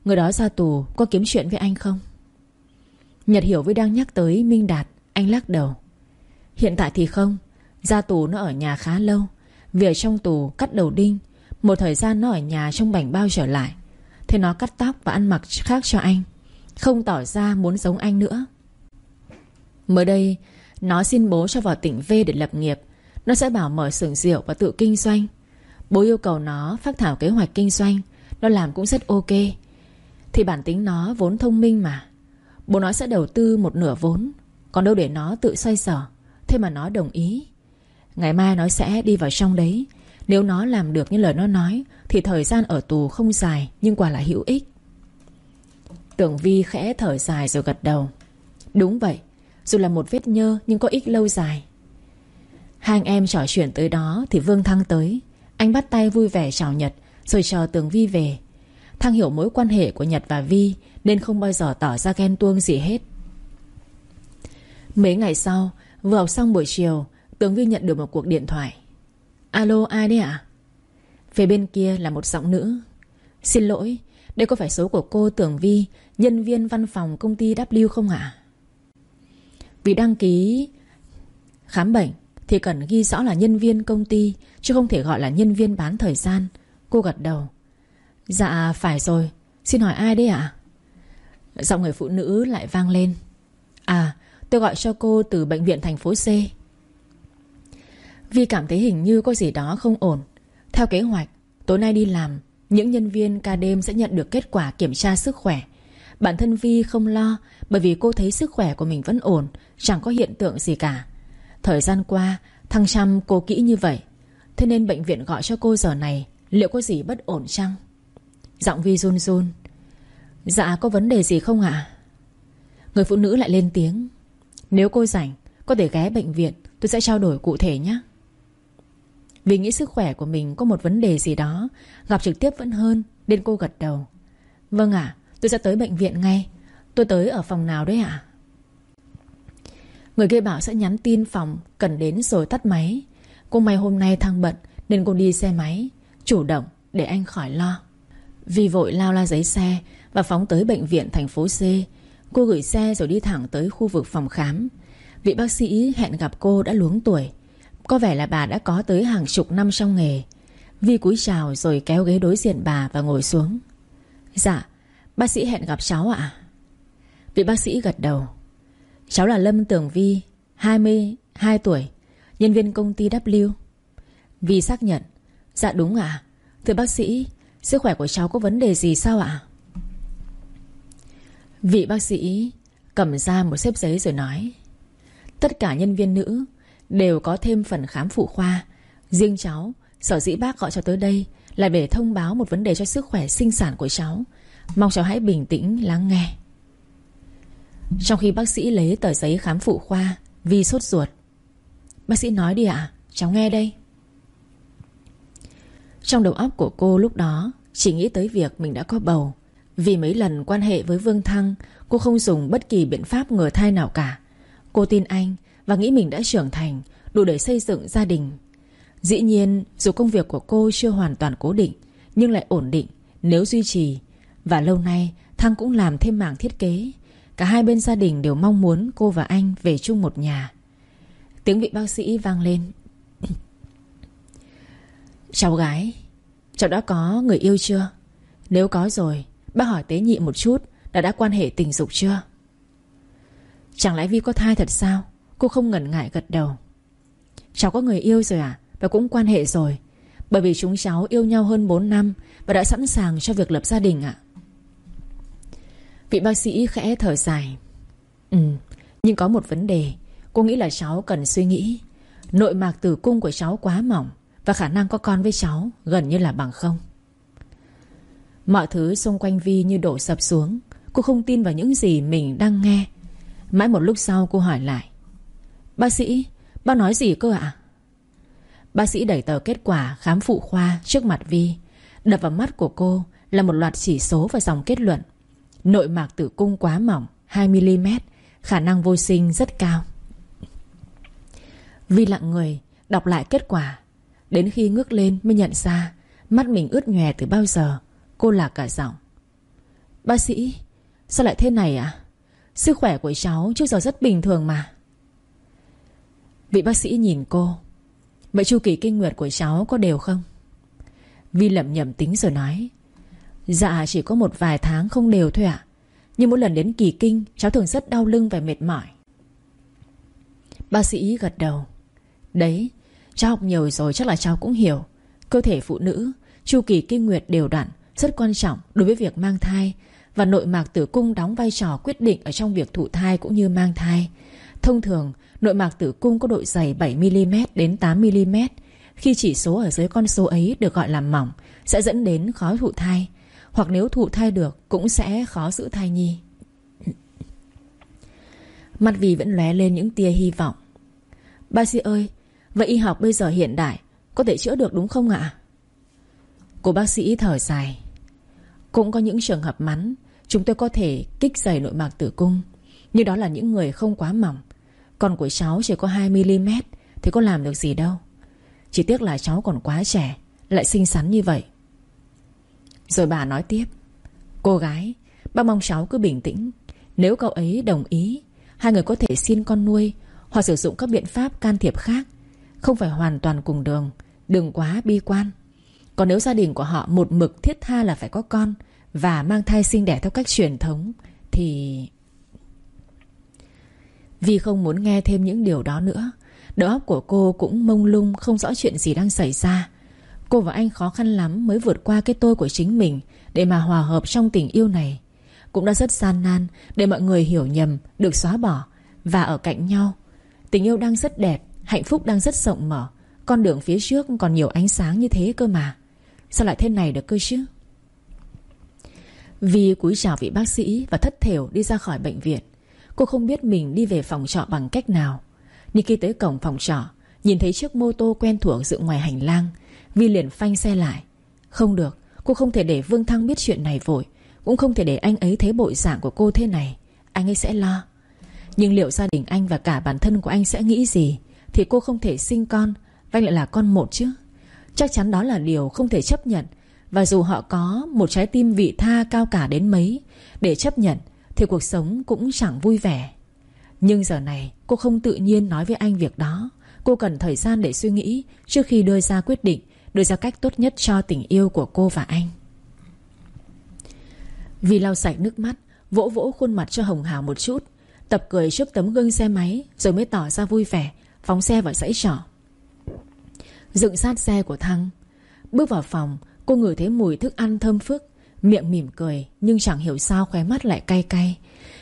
Người đó ra tù, có kiếm chuyện với anh không? Nhật hiểu với đang nhắc tới Minh Đạt, Anh lắc đầu. Hiện tại thì không, Ra tù nó ở nhà khá lâu. Vì ở trong tù cắt đầu đinh, Một thời gian nó ở nhà trong bảnh bao trở lại. Thế nó cắt tóc và ăn mặc khác cho anh, Không tỏ ra muốn giống anh nữa. Mới đây, Nó xin bố cho vào tỉnh V để lập nghiệp. Nó sẽ bảo mở xưởng rượu và tự kinh doanh. Bố yêu cầu nó phát thảo kế hoạch kinh doanh. Nó làm cũng rất ok. Thì bản tính nó vốn thông minh mà. Bố nó sẽ đầu tư một nửa vốn. Còn đâu để nó tự xoay sở. Thế mà nó đồng ý. Ngày mai nó sẽ đi vào trong đấy. Nếu nó làm được như lời nó nói, Thì thời gian ở tù không dài, Nhưng quả là hữu ích. Tưởng Vi khẽ thở dài rồi gật đầu. Đúng vậy. Dù là một vết nhơ, nhưng có ích lâu dài. Hai anh em trò chuyện tới đó Thì Vương Thăng tới. Anh bắt tay vui vẻ chào Nhật, Rồi chờ Tường Vi về. Thăng hiểu mối quan hệ của Nhật và Vi, Nên không bao giờ tỏ ra ghen tuông gì hết. Mấy ngày sau, Vừa học xong buổi chiều, Tường Vi nhận được một cuộc điện thoại. Alo, ai đấy ạ? Phía bên kia là một giọng nữ. Xin lỗi, Đây có phải số của cô Tường Vi, Nhân viên văn phòng công ty W không ạ? Vì đăng ký Khám bệnh. Thì cần ghi rõ là nhân viên công ty, Chứ không thể gọi là nhân viên bán thời gian. Cô gật đầu. Dạ phải rồi. Xin hỏi ai đấy ạ? Giọng người phụ nữ lại vang lên. À tôi gọi cho cô từ bệnh viện thành phố C. Vi cảm thấy hình như có gì đó không ổn. Theo kế hoạch, Tối nay đi làm, Những nhân viên ca đêm sẽ nhận được kết quả kiểm tra sức khỏe. Bản thân Vi không lo, Bởi vì cô thấy sức khỏe của mình vẫn ổn, Chẳng có hiện tượng gì cả. Thời gian qua, Thăng chăm cô kỹ như vậy. Thế nên bệnh viện gọi cho cô giờ này, Liệu có gì bất ổn chăng? Giọng Vi run run. Dạ có vấn đề gì không ạ? Người phụ nữ lại lên tiếng. Nếu cô rảnh, Có thể ghé bệnh viện, Tôi sẽ trao đổi cụ thể nhé. Vì nghĩ sức khỏe của mình có một vấn đề gì đó, Gặp trực tiếp vẫn hơn, Nên cô gật đầu. Vâng ạ, tôi sẽ tới bệnh viện ngay. Tôi tới ở phòng nào đấy ạ? Người kia bảo sẽ nhắn tin phòng Cần đến rồi tắt máy. Cô may hôm nay thăng bận Nên cô đi xe máy, Chủ động để anh khỏi lo. Vi vội lao la giấy xe Và phóng tới bệnh viện thành phố C. Cô gửi xe rồi đi thẳng tới khu vực phòng khám. Vị bác sĩ hẹn gặp cô đã luống tuổi. Có vẻ là bà đã có tới hàng chục năm trong nghề. Vi cúi chào rồi kéo ghế đối diện bà và ngồi xuống. Dạ Bác sĩ hẹn gặp cháu ạ. Vị bác sĩ gật đầu. Cháu là Lâm Tường Vi 22 tuổi, Nhân viên công ty W. Vi xác nhận Dạ đúng ạ. Thưa bác sĩ, Sức khỏe của cháu có vấn đề gì sao ạ? Vị bác sĩ Cầm ra một xếp giấy rồi nói, Tất cả nhân viên nữ Đều có thêm phần khám phụ khoa. Riêng cháu, Sở dĩ bác gọi cho tới đây Là để thông báo một vấn đề cho sức khỏe sinh sản của cháu. Mong cháu hãy bình tĩnh lắng nghe. Trong khi bác sĩ lấy tờ giấy khám phụ khoa, Vi sốt ruột. Bác sĩ nói đi ạ, Cháu nghe đây. Trong đầu óc của cô lúc đó, Chỉ nghĩ tới việc mình đã có bầu. Vì mấy lần quan hệ với Vương Thăng, Cô không dùng bất kỳ biện pháp ngừa thai nào cả. Cô tin anh Và nghĩ mình đã trưởng thành, Đủ để xây dựng gia đình. Dĩ nhiên, dù công việc của cô chưa hoàn toàn cố định, Nhưng lại ổn định Nếu duy trì. Và lâu nay, Thăng cũng làm thêm mảng thiết kế Cả hai bên gia đình đều mong muốn cô và anh về chung một nhà. Tiếng vị bác sĩ vang lên. [CLEARS THROAT] Cháu gái, Cháu đã có người yêu chưa? Nếu có rồi, Bác hỏi tế nhị một chút Đã đã quan hệ tình dục chưa? Chẳng lẽ Vi có thai thật sao? Cô không ngần ngại gật đầu. Cháu có người yêu rồi à? Và cũng quan hệ rồi. Bởi vì chúng cháu yêu nhau hơn 4 năm Và đã sẵn sàng cho việc lập gia đình ạ. Vị bác sĩ khẽ thở dài. Ừ Nhưng có một vấn đề. Cô nghĩ là cháu cần suy nghĩ. Nội mạc tử cung của cháu quá mỏng Và khả năng có con với cháu Gần như là bằng không. Mọi thứ xung quanh Vi như đổ sập xuống. Cô không tin vào những gì mình đang nghe. Mãi một lúc sau cô hỏi lại. Bác sĩ, Bác nói gì cơ ạ? Bác sĩ đẩy tờ kết quả khám phụ khoa trước mặt Vi. Đập vào mắt của cô Là một loạt chỉ số và dòng kết luận. Nội mạc tử cung quá mỏng 2mm Khả năng vô sinh rất cao. Vi lặng người, Đọc lại kết quả. Đến khi ngước lên mới nhận ra, Mắt mình ướt nhòe từ bao giờ, Cô lạc cả giọng. Bác sĩ, Sao lại thế này à Sức khỏe của cháu trước giờ rất bình thường mà. Vị bác sĩ nhìn cô. Vậy chu kỳ kinh nguyệt của cháu có đều không? Vi lẩm nhẩm tính rồi nói. Dạ chỉ có một vài tháng không đều thôi ạ. Nhưng mỗi lần đến kỳ kinh, Cháu thường rất đau lưng và mệt mỏi. Bác sĩ gật đầu. Đấy, Cháu học nhiều rồi, chắc là cháu cũng hiểu. Cơ thể phụ nữ, Chu kỳ kinh nguyệt đều đặn, Rất quan trọng đối với việc mang thai. Và nội mạc tử cung đóng vai trò quyết định Ở trong việc thụ thai cũng như mang thai. Thông thường, nội mạc tử cung có độ dày 7mm đến 8mm Khi chỉ số ở dưới con số ấy được gọi là mỏng, Sẽ dẫn đến khó thụ thai. Hoặc nếu thụ thai được Cũng sẽ khó giữ thai nhi. Mặt vì vẫn lóe lên những tia hy vọng. Bác sĩ ơi, Vậy y học bây giờ hiện đại, Có thể chữa được đúng không ạ? Cô bác sĩ thở dài. Cũng có những trường hợp mắn, Chúng tôi có thể kích dày nội mạc tử cung. Nhưng đó là những người không quá mỏng. Còn của cháu chỉ có 2mm Thì có làm được gì đâu. Chỉ tiếc là cháu còn quá trẻ, Lại xinh xắn như vậy. Rồi bà nói tiếp. Cô gái, Bác mong cháu cứ bình tĩnh. Nếu cậu ấy đồng ý, Hai người có thể xin con nuôi Hoặc sử dụng các biện pháp can thiệp khác. Không phải hoàn toàn cùng đường, Đừng quá bi quan. Còn nếu gia đình của họ một mực thiết tha là phải có con Và mang thai sinh đẻ theo cách truyền thống, Thì... Vì không muốn nghe thêm những điều đó nữa, Đầu óc của cô cũng mông lung, Không rõ chuyện gì đang xảy ra. Cô và anh khó khăn lắm mới vượt qua cái tôi của chính mình Để mà hòa hợp trong tình yêu này. Cũng đã rất gian nan Để mọi người hiểu nhầm, Được xóa bỏ Và ở cạnh nhau. Tình yêu đang rất đẹp, Hạnh phúc đang rất rộng mở. Con đường phía trước còn nhiều ánh sáng như thế cơ mà. Sao lại thế này được cơ chứ? Vì cúi chào vị bác sĩ Và thất thểu đi ra khỏi bệnh viện, Cô không biết mình đi về phòng trọ bằng cách nào. Nhưng khi tới cổng phòng trọ, Nhìn thấy chiếc mô tô quen thuộc dựng ngoài hành lang. Vi liền phanh xe lại. Không được, Cô không thể để Vương Thăng biết chuyện này vội. Cũng không thể để anh ấy thấy bội dạng của cô thế này. Anh ấy sẽ lo. Nhưng liệu gia đình anh và cả bản thân của anh sẽ nghĩ gì? Thì cô không thể sinh con Và lại là con một chứ. Chắc chắn đó là điều không thể chấp nhận. Và dù họ có một trái tim vị tha cao cả đến mấy, Để chấp nhận Thì cuộc sống cũng chẳng vui vẻ. Nhưng giờ này, cô không tự nhiên nói với anh việc đó. Cô cần thời gian để suy nghĩ Trước khi đưa ra quyết định. Đưa ra cách tốt nhất cho tình yêu của cô và anh. Vì lau sạch nước mắt, Vỗ vỗ khuôn mặt cho Hồng Hào một chút, Tập cười trước tấm gương xe máy, Rồi mới tỏ ra vui vẻ, Phóng xe vào dãy trọ. Dựng sát xe của Thăng. Bước vào phòng, Cô ngửi thấy mùi thức ăn thơm phức, Miệng mỉm cười, Nhưng chẳng hiểu sao khóe mắt lại cay cay.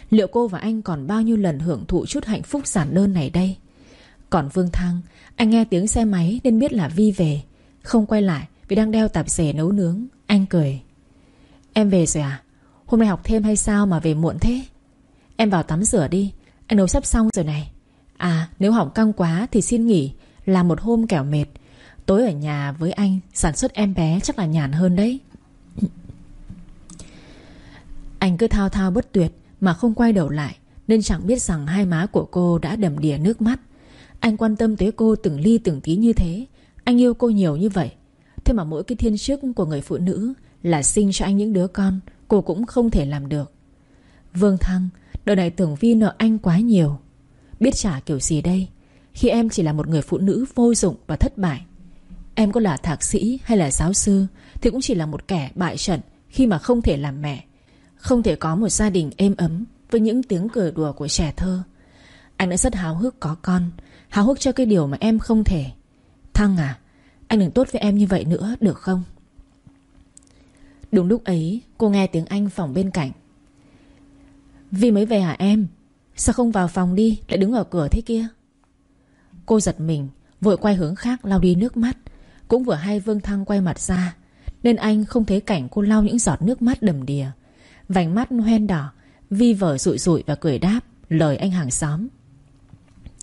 Liệu cô và anh còn bao nhiêu lần hưởng thụ chút hạnh phúc giản đơn này đây? Còn Vương Thăng, Anh nghe tiếng xe máy nên biết là Vi về. Không quay lại vì đang đeo tạp dề nấu nướng. Anh cười. Em về rồi à? Hôm nay học thêm hay sao mà về muộn thế? Em vào tắm rửa đi. Anh nấu sắp xong rồi này. À nếu học căng quá thì xin nghỉ. Làm một hôm kẻo mệt. Tối ở nhà với anh, Sản xuất em bé chắc là nhàn hơn đấy. Anh cứ thao thao bất tuyệt Mà không quay đầu lại, Nên chẳng biết rằng hai má của cô đã đầm đìa nước mắt. Anh quan tâm tới cô từng ly từng tí như thế anh yêu cô nhiều như vậy. Thế mà mỗi cái thiên chức của người phụ nữ Là sinh cho anh những đứa con Cô cũng không thể làm được. Vương Thăng, Đời này tưởng Vi nợ anh quá nhiều. Biết trả kiểu gì đây, Khi em chỉ là một người phụ nữ vô dụng và thất bại. Em có là thạc sĩ hay là giáo sư Thì cũng chỉ là một kẻ bại trận Khi mà không thể làm mẹ. Không thể có một gia đình êm ấm Với những tiếng cười đùa của trẻ thơ. Anh đã rất háo hức có con, Háo hức cho cái điều mà em không thể. Thăng à Anh đừng tốt với em như vậy nữa, được không? Đúng lúc ấy, Cô nghe tiếng anh phòng bên cạnh. Vì mới về hả em? Sao không vào phòng đi, Lại đứng ở cửa thế kia? Cô giật mình, Vội quay hướng khác lau đi nước mắt. Cũng vừa hay Vương Thăng quay mặt ra, Nên anh không thấy cảnh cô lau những giọt nước mắt đầm đìa. Vành mắt hoen đỏ, Vi vở rụi rụi và cười đáp, Lời anh hàng xóm.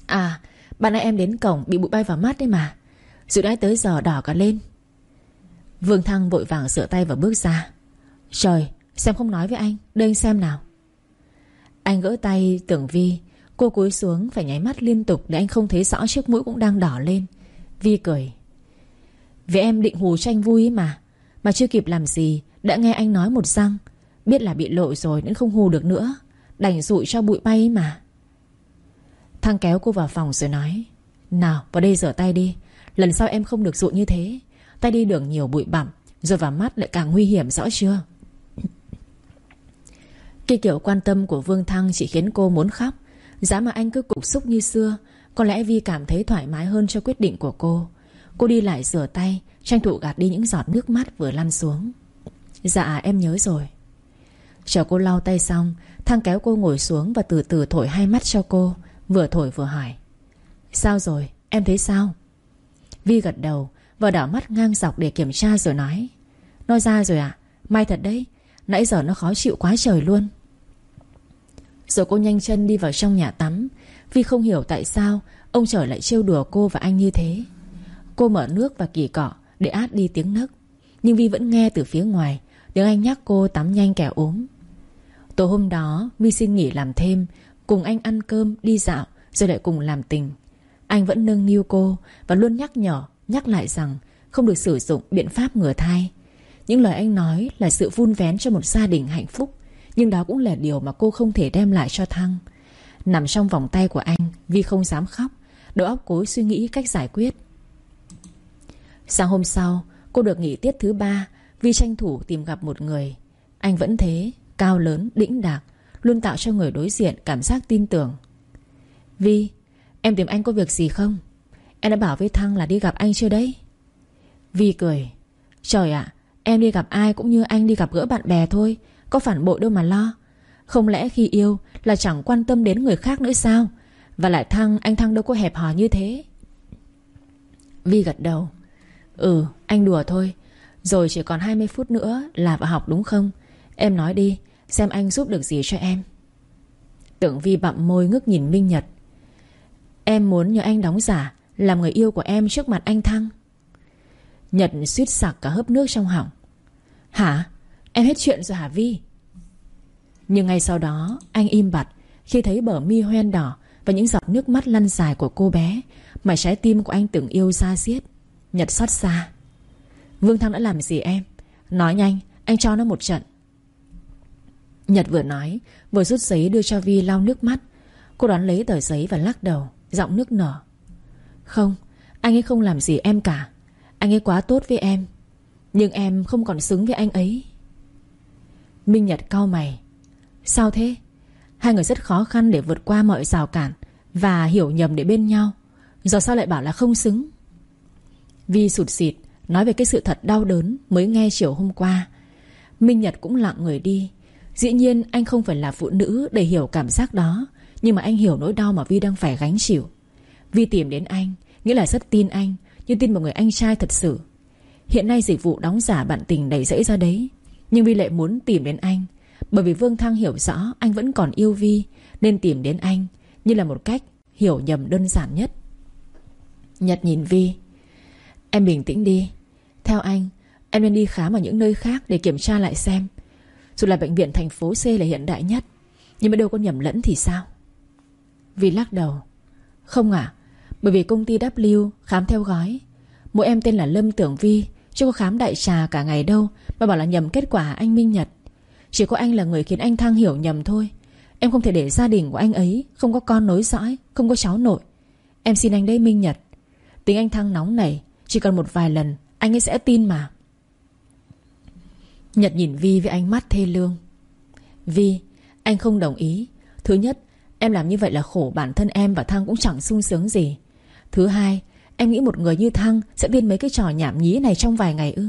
À Bạn nãy em đến cổng bị bụi bay vào mắt đấy mà dù đã tới giờ đỏ cả lên. Vương Thăng vội vàng sửa tay và bước ra. Trời, Xem không nói với anh, Đây anh xem nào. Anh gỡ tay tưởng Vi, Cô cúi xuống phải nháy mắt liên tục Để anh không thấy rõ chiếc mũi cũng đang đỏ lên. Vi cười. Vì em định hù cho anh vui mà Mà chưa kịp làm gì, Đã nghe anh nói một răng. Biết là bị lộ rồi nên không hù được nữa, Đành rụi cho bụi bay mà. Thăng kéo cô vào phòng rồi nói, Nào, vào đây rửa tay đi Lần sau em không được dụ như thế. Tay đi đường nhiều bụi bặm, Rồi vào mắt lại càng nguy hiểm rõ chưa? Cái kiểu quan tâm của Vương Thăng Chỉ khiến cô muốn khóc. Giá mà anh cứ cục xúc như xưa, Có lẽ Vi cảm thấy thoải mái hơn cho quyết định của cô. Cô đi lại rửa tay, Tranh thủ gạt đi những giọt nước mắt vừa lăn xuống. Dạ em nhớ rồi. Chờ cô lau tay xong, Thăng kéo cô ngồi xuống và từ từ thổi hai mắt cho cô, Vừa thổi vừa hỏi. Sao rồi? Em thấy sao? Vi gật đầu Và đảo mắt ngang dọc để kiểm tra rồi nói. Nó ra rồi à May thật đấy Nãy giờ nó khó chịu quá trời luôn. Rồi cô nhanh chân đi vào trong nhà tắm. Vi không hiểu tại sao Ông trời lại trêu đùa cô và anh như thế. Cô mở nước và kỳ cọ Để át đi tiếng nấc. Nhưng Vi vẫn nghe từ phía ngoài Tiếng anh nhắc cô tắm nhanh kẻ ốm. Tối hôm đó Vi xin nghỉ làm thêm Cùng anh ăn cơm, đi dạo Rồi lại cùng làm tình. Anh vẫn nâng niu cô Và luôn nhắc nhở, nhắc lại rằng Không được sử dụng biện pháp ngừa thai. Những lời anh nói là sự vun vén cho một gia đình hạnh phúc Nhưng đó cũng là điều mà cô không thể đem lại cho Thăng. Nằm trong vòng tay của anh Vi không dám khóc Đầu óc cối suy nghĩ cách giải quyết. Sáng hôm sau Cô được nghỉ tiết thứ ba Vi tranh thủ tìm gặp một người. Anh vẫn thế Cao lớn, đĩnh đạc Luôn tạo cho người đối diện cảm giác tin tưởng. Vi Em tìm anh có việc gì không? Em đã bảo với Thăng là đi gặp anh chưa đấy? Vi cười. Trời ạ, Em đi gặp ai cũng như anh đi gặp gỡ bạn bè thôi, Có phản bội đâu mà lo. Không lẽ khi yêu là chẳng quan tâm đến người khác nữa sao? Và lại Thăng, Anh Thăng đâu có hẹp hò như thế. Vi gật đầu. Ừ anh đùa thôi. Rồi chỉ còn 20 phút nữa là vào học đúng không? Em nói đi, Xem anh giúp được gì cho em. Tưởng Vi bặm môi ngước nhìn Minh Nhật. Em muốn nhờ anh đóng giả, Làm người yêu của em trước mặt anh Thăng Nhật suýt sặc cả hớp nước trong họng Hả? Em hết chuyện rồi hả Vi? Nhưng ngay sau đó, Anh im bặt Khi thấy bờ mi hoen đỏ Và những giọt nước mắt lăn dài của cô bé Mà trái tim của anh từng yêu ra xiết. Nhật xót xa Vương Thăng đã làm gì em? Nói nhanh, Anh cho nó một trận Nhật vừa nói, Vừa rút giấy đưa cho Vi lau nước mắt Cô đoán lấy tờ giấy và lắc đầu Giọng nước nở. Không, Anh ấy không làm gì em cả. Anh ấy quá tốt với em. Nhưng em không còn xứng với anh ấy. Minh Nhật cau mày. Sao thế? Hai người rất khó khăn để vượt qua mọi rào cản Và hiểu nhầm để bên nhau. Giờ sao lại bảo là không xứng? Vi sụt xịt Nói về cái sự thật đau đớn Mới nghe chiều hôm qua. Minh Nhật cũng lặng người đi. Dĩ nhiên anh không phải là phụ nữ để hiểu cảm giác đó. Nhưng mà anh hiểu nỗi đau mà Vi đang phải gánh chịu. Vi tìm đến anh, Nghĩa là rất tin anh Nhưng tin một người anh trai thật sự. Hiện nay dịch vụ đóng giả bạn tình đầy dẫy ra đấy, Nhưng Vi lại muốn tìm đến anh. Bởi vì Vương Thăng hiểu rõ anh vẫn còn yêu Vi, Nên tìm đến anh Như là một cách hiểu nhầm đơn giản nhất. Nhật nhìn Vi. Em bình tĩnh đi. Theo anh, Em nên đi khám ở những nơi khác để kiểm tra lại xem. Dù là bệnh viện thành phố C là hiện đại nhất, Nhưng mà đâu có nhầm lẫn thì sao? Vì lắc đầu. Không à Bởi vì công ty W khám theo gói. Mỗi em tên là Lâm Tưởng Vi, Chưa có khám đại trà cả ngày đâu, Mà bảo là nhầm kết quả anh Minh Nhật. Chỉ có anh là người khiến anh Thăng hiểu nhầm thôi. Em không thể để gia đình của anh ấy Không có con nối dõi, Không có cháu nội. Em xin anh đây Minh Nhật. Tính anh Thăng nóng này Chỉ cần một vài lần, Anh ấy sẽ tin mà. Nhật nhìn Vi với ánh mắt thê lương. Vi, Anh không đồng ý. Thứ nhất Em làm như vậy là khổ, bản thân em và Thăng cũng chẳng sung sướng gì. Thứ hai, Em nghĩ một người như Thăng Sẽ biên mấy cái trò nhảm nhí này trong vài ngày ư?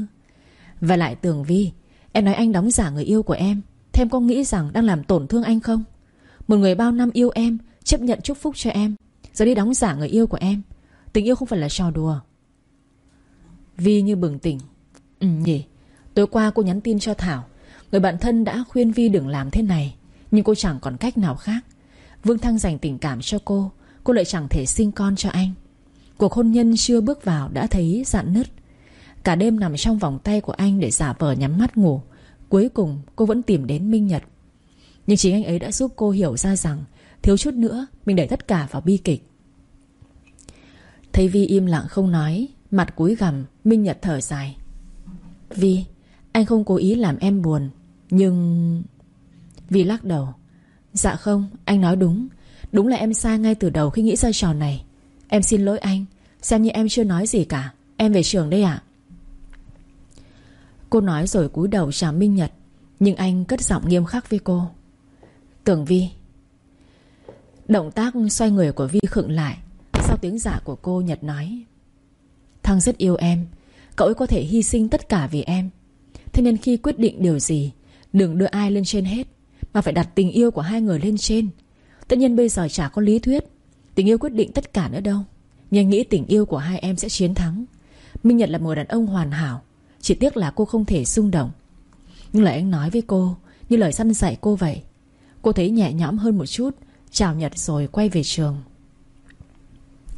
Và lại Tường Vi, Em nói anh đóng giả người yêu của em Thế em có nghĩ rằng đang làm tổn thương anh không? Một người bao năm yêu em, Chấp nhận chúc phúc cho em, Giờ đi đóng giả người yêu của em, Tình yêu không phải là trò đùa. Vi như bừng tỉnh. Ừ nhỉ, Tối qua cô nhắn tin cho Thảo, Người bạn thân đã khuyên Vi đừng làm thế này, Nhưng cô chẳng còn cách nào khác. Vương Thăng dành tình cảm cho cô Cô lại chẳng thể sinh con cho anh. Cuộc hôn nhân chưa bước vào đã thấy dạn nứt. Cả đêm nằm trong vòng tay của anh Để giả vờ nhắm mắt ngủ, Cuối cùng cô vẫn tìm đến Minh Nhật. Nhưng chính anh ấy đã giúp cô hiểu ra rằng Thiếu chút nữa Mình đẩy tất cả vào bi kịch. Thấy Vi im lặng không nói, Mặt cúi gằm, Minh Nhật thở dài. Vi, Anh không cố ý làm em buồn, Nhưng Vi lắc đầu. Dạ không, anh nói đúng. Đúng là em sai ngay từ đầu khi nghĩ ra trò này. Em xin lỗi anh, Xem như em chưa nói gì cả. Em về trường đây ạ. Cô nói rồi cúi đầu chào Minh Nhật, Nhưng anh cất giọng nghiêm khắc với cô. Tưởng Vi. Động tác xoay người của Vi khựng lại, Sau tiếng giả của cô Nhật nói. Thăng rất yêu em, Cậu ấy có thể hy sinh tất cả vì em. Thế nên khi quyết định điều gì, Đừng đưa ai lên trên hết. Mà phải đặt tình yêu của hai người lên trên. Tất nhiên bây giờ chả có lý thuyết. Tình yêu quyết định tất cả nữa đâu. Nhưng nghĩ tình yêu của hai em sẽ chiến thắng. Minh Nhật là một đàn ông hoàn hảo. Chỉ tiếc là cô không thể xung động. Nhưng lời anh nói với cô, Như lời săn dạy cô vậy, Cô thấy nhẹ nhõm hơn một chút, Chào Nhật rồi quay về trường.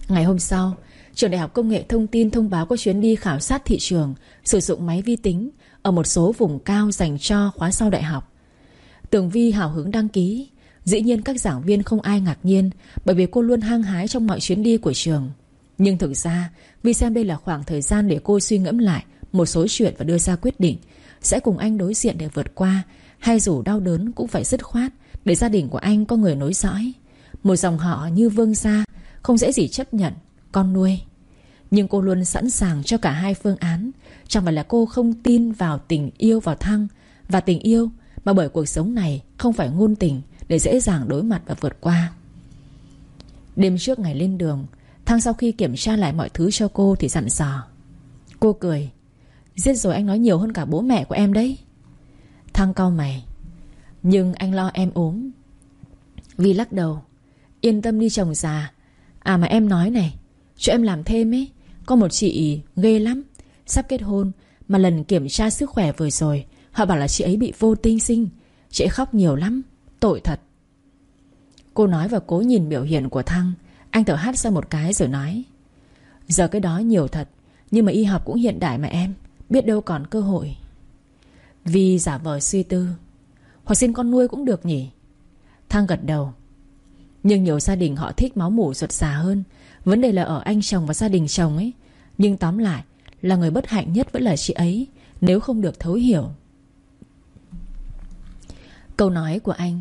Ngày hôm sau, Trường Đại học Công nghệ Thông tin thông báo có chuyến đi khảo sát thị trường, Sử dụng máy vi tính Ở một số vùng cao dành cho khóa sau đại học. Tường Vi hào hứng đăng ký. Dĩ nhiên các giảng viên không ai ngạc nhiên, Bởi vì cô luôn hăng hái trong mọi chuyến đi của trường. Nhưng thực ra Vi xem đây là khoảng thời gian để cô suy ngẫm lại Một số chuyện và đưa ra quyết định, Sẽ cùng anh đối diện để vượt qua, Hay dù đau đớn cũng phải dứt khoát Để gia đình của anh có người nối dõi. Một dòng họ như vương gia, Không dễ gì chấp nhận, Con nuôi. Nhưng cô luôn sẵn sàng cho cả hai phương án, Chẳng phải là cô không tin vào tình yêu vào thăng Và tình yêu mà bởi cuộc sống này không phải ngôn tình để dễ dàng đối mặt và vượt qua. Đêm trước ngày lên đường, Thăng sau khi kiểm tra lại mọi thứ cho cô Thì dặn dò. Cô cười. Giết rồi anh nói nhiều hơn cả bố mẹ của em đấy. Thăng cau mày. Nhưng anh lo em ốm. Vi lắc đầu. Yên tâm đi chồng già. À mà em nói này, Cho em làm thêm ấy. Có một chị ghê lắm. Sắp kết hôn, Mà lần kiểm tra sức khỏe vừa rồi Họ bảo là chị ấy bị vô tinh sinh. Chị ấy khóc nhiều lắm. Tội thật. Cô nói và cố nhìn biểu hiện của Thăng. Anh thở hát ra một cái rồi nói, Giờ cái đó nhiều thật, Nhưng mà y học cũng hiện đại mà em. Biết đâu còn cơ hội. Vì giả vờ suy tư Hoặc xin con nuôi cũng được nhỉ? Thăng gật đầu, Nhưng nhiều gia đình họ thích máu mủ ruột già hơn. Vấn đề là ở anh chồng và gia đình chồng ấy. Nhưng tóm lại, Là người bất hạnh nhất vẫn là chị ấy, Nếu không được thấu hiểu. Câu nói của anh.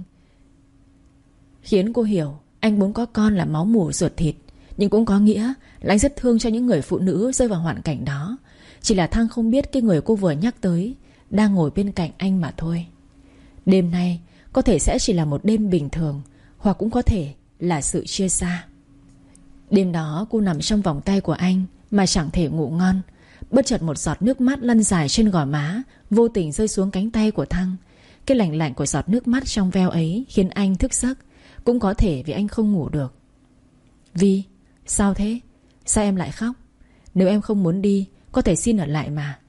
Khiến cô hiểu, Anh muốn có con là máu mủ ruột thịt, Nhưng cũng có nghĩa là anh rất thương cho những người phụ nữ rơi vào hoàn cảnh đó. Chỉ là Thăng không biết cái người cô vừa nhắc tới Đang ngồi bên cạnh anh mà thôi. Đêm nay, Có thể sẽ chỉ là một đêm bình thường, Hoặc cũng có thể là sự chia xa. Đêm đó, cô nằm trong vòng tay của anh Mà chẳng thể ngủ ngon. Bất chợt một giọt nước mắt lăn dài trên gò má, Vô tình rơi xuống cánh tay của Thăng cái lạnh lạnh của giọt nước mắt trong veo ấy Khiến anh thức giấc. Cũng có thể vì anh không ngủ được. Vi Sao thế? Sao em lại khóc? Nếu em không muốn đi, Có thể xin ở lại mà.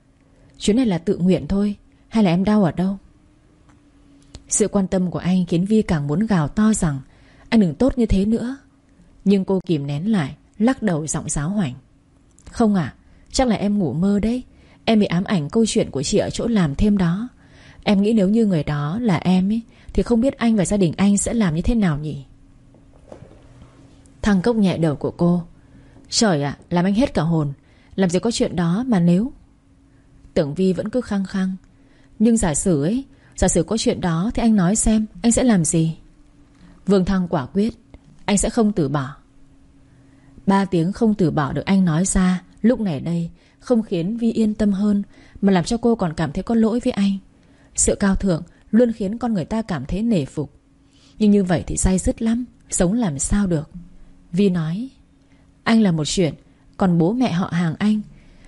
Chuyến này là tự nguyện thôi, Hay là em đau ở đâu? Sự quan tâm của anh khiến Vi càng muốn gào to rằng, Anh đừng tốt như thế nữa. Nhưng cô kìm nén lại, Lắc đầu giọng giáo hoảnh. Không à Chắc là em ngủ mơ đấy. Em bị ám ảnh câu chuyện của chị ở chỗ làm thêm đó. Em nghĩ nếu như người đó là em ấy Thì không biết anh và gia đình anh sẽ làm như thế nào nhỉ? Thằng cốc nhẹ đầu của cô. Trời ạ, làm anh hết cả hồn. Làm gì có chuyện đó mà nếu? Tưởng Vi vẫn cứ khăng khăng. Nhưng giả sử ấy, Giả sử có chuyện đó thì anh nói xem, Anh sẽ làm gì? Vương Thăng quả quyết, Anh sẽ không từ bỏ. Ba tiếng không từ bỏ được anh nói ra, Lúc này đây, Không khiến Vi yên tâm hơn, Mà làm cho cô còn cảm thấy có lỗi với anh sự cao thượng luôn khiến con người ta cảm thấy nể phục. Nhưng như vậy thì say dứt lắm Sống làm sao được? Vi nói Anh là một chuyện Còn bố mẹ họ hàng anh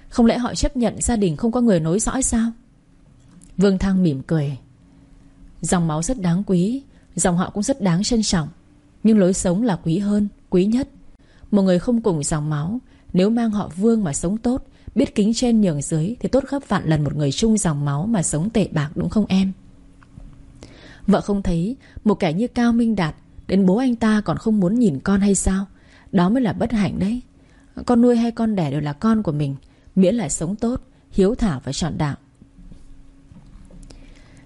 Không lẽ họ chấp nhận gia đình không có người nối dõi sao? Vương Thăng mỉm cười Dòng máu rất đáng quý Dòng họ cũng rất đáng trân trọng Nhưng lối sống là quý hơn, quý nhất. Một người không cùng dòng máu Nếu mang họ Vương mà sống tốt Biết kính trên nhường dưới Thì tốt gấp vạn lần một người chung dòng máu Mà sống tệ bạc, đúng không em? Vợ không thấy, Một kẻ như Cao Minh Đạt, Đến bố anh ta còn không muốn nhìn con hay sao? Đó mới là bất hạnh đấy. Con nuôi hay con đẻ đều là con của mình, Miễn là sống tốt, Hiếu thảo và chọn đạo.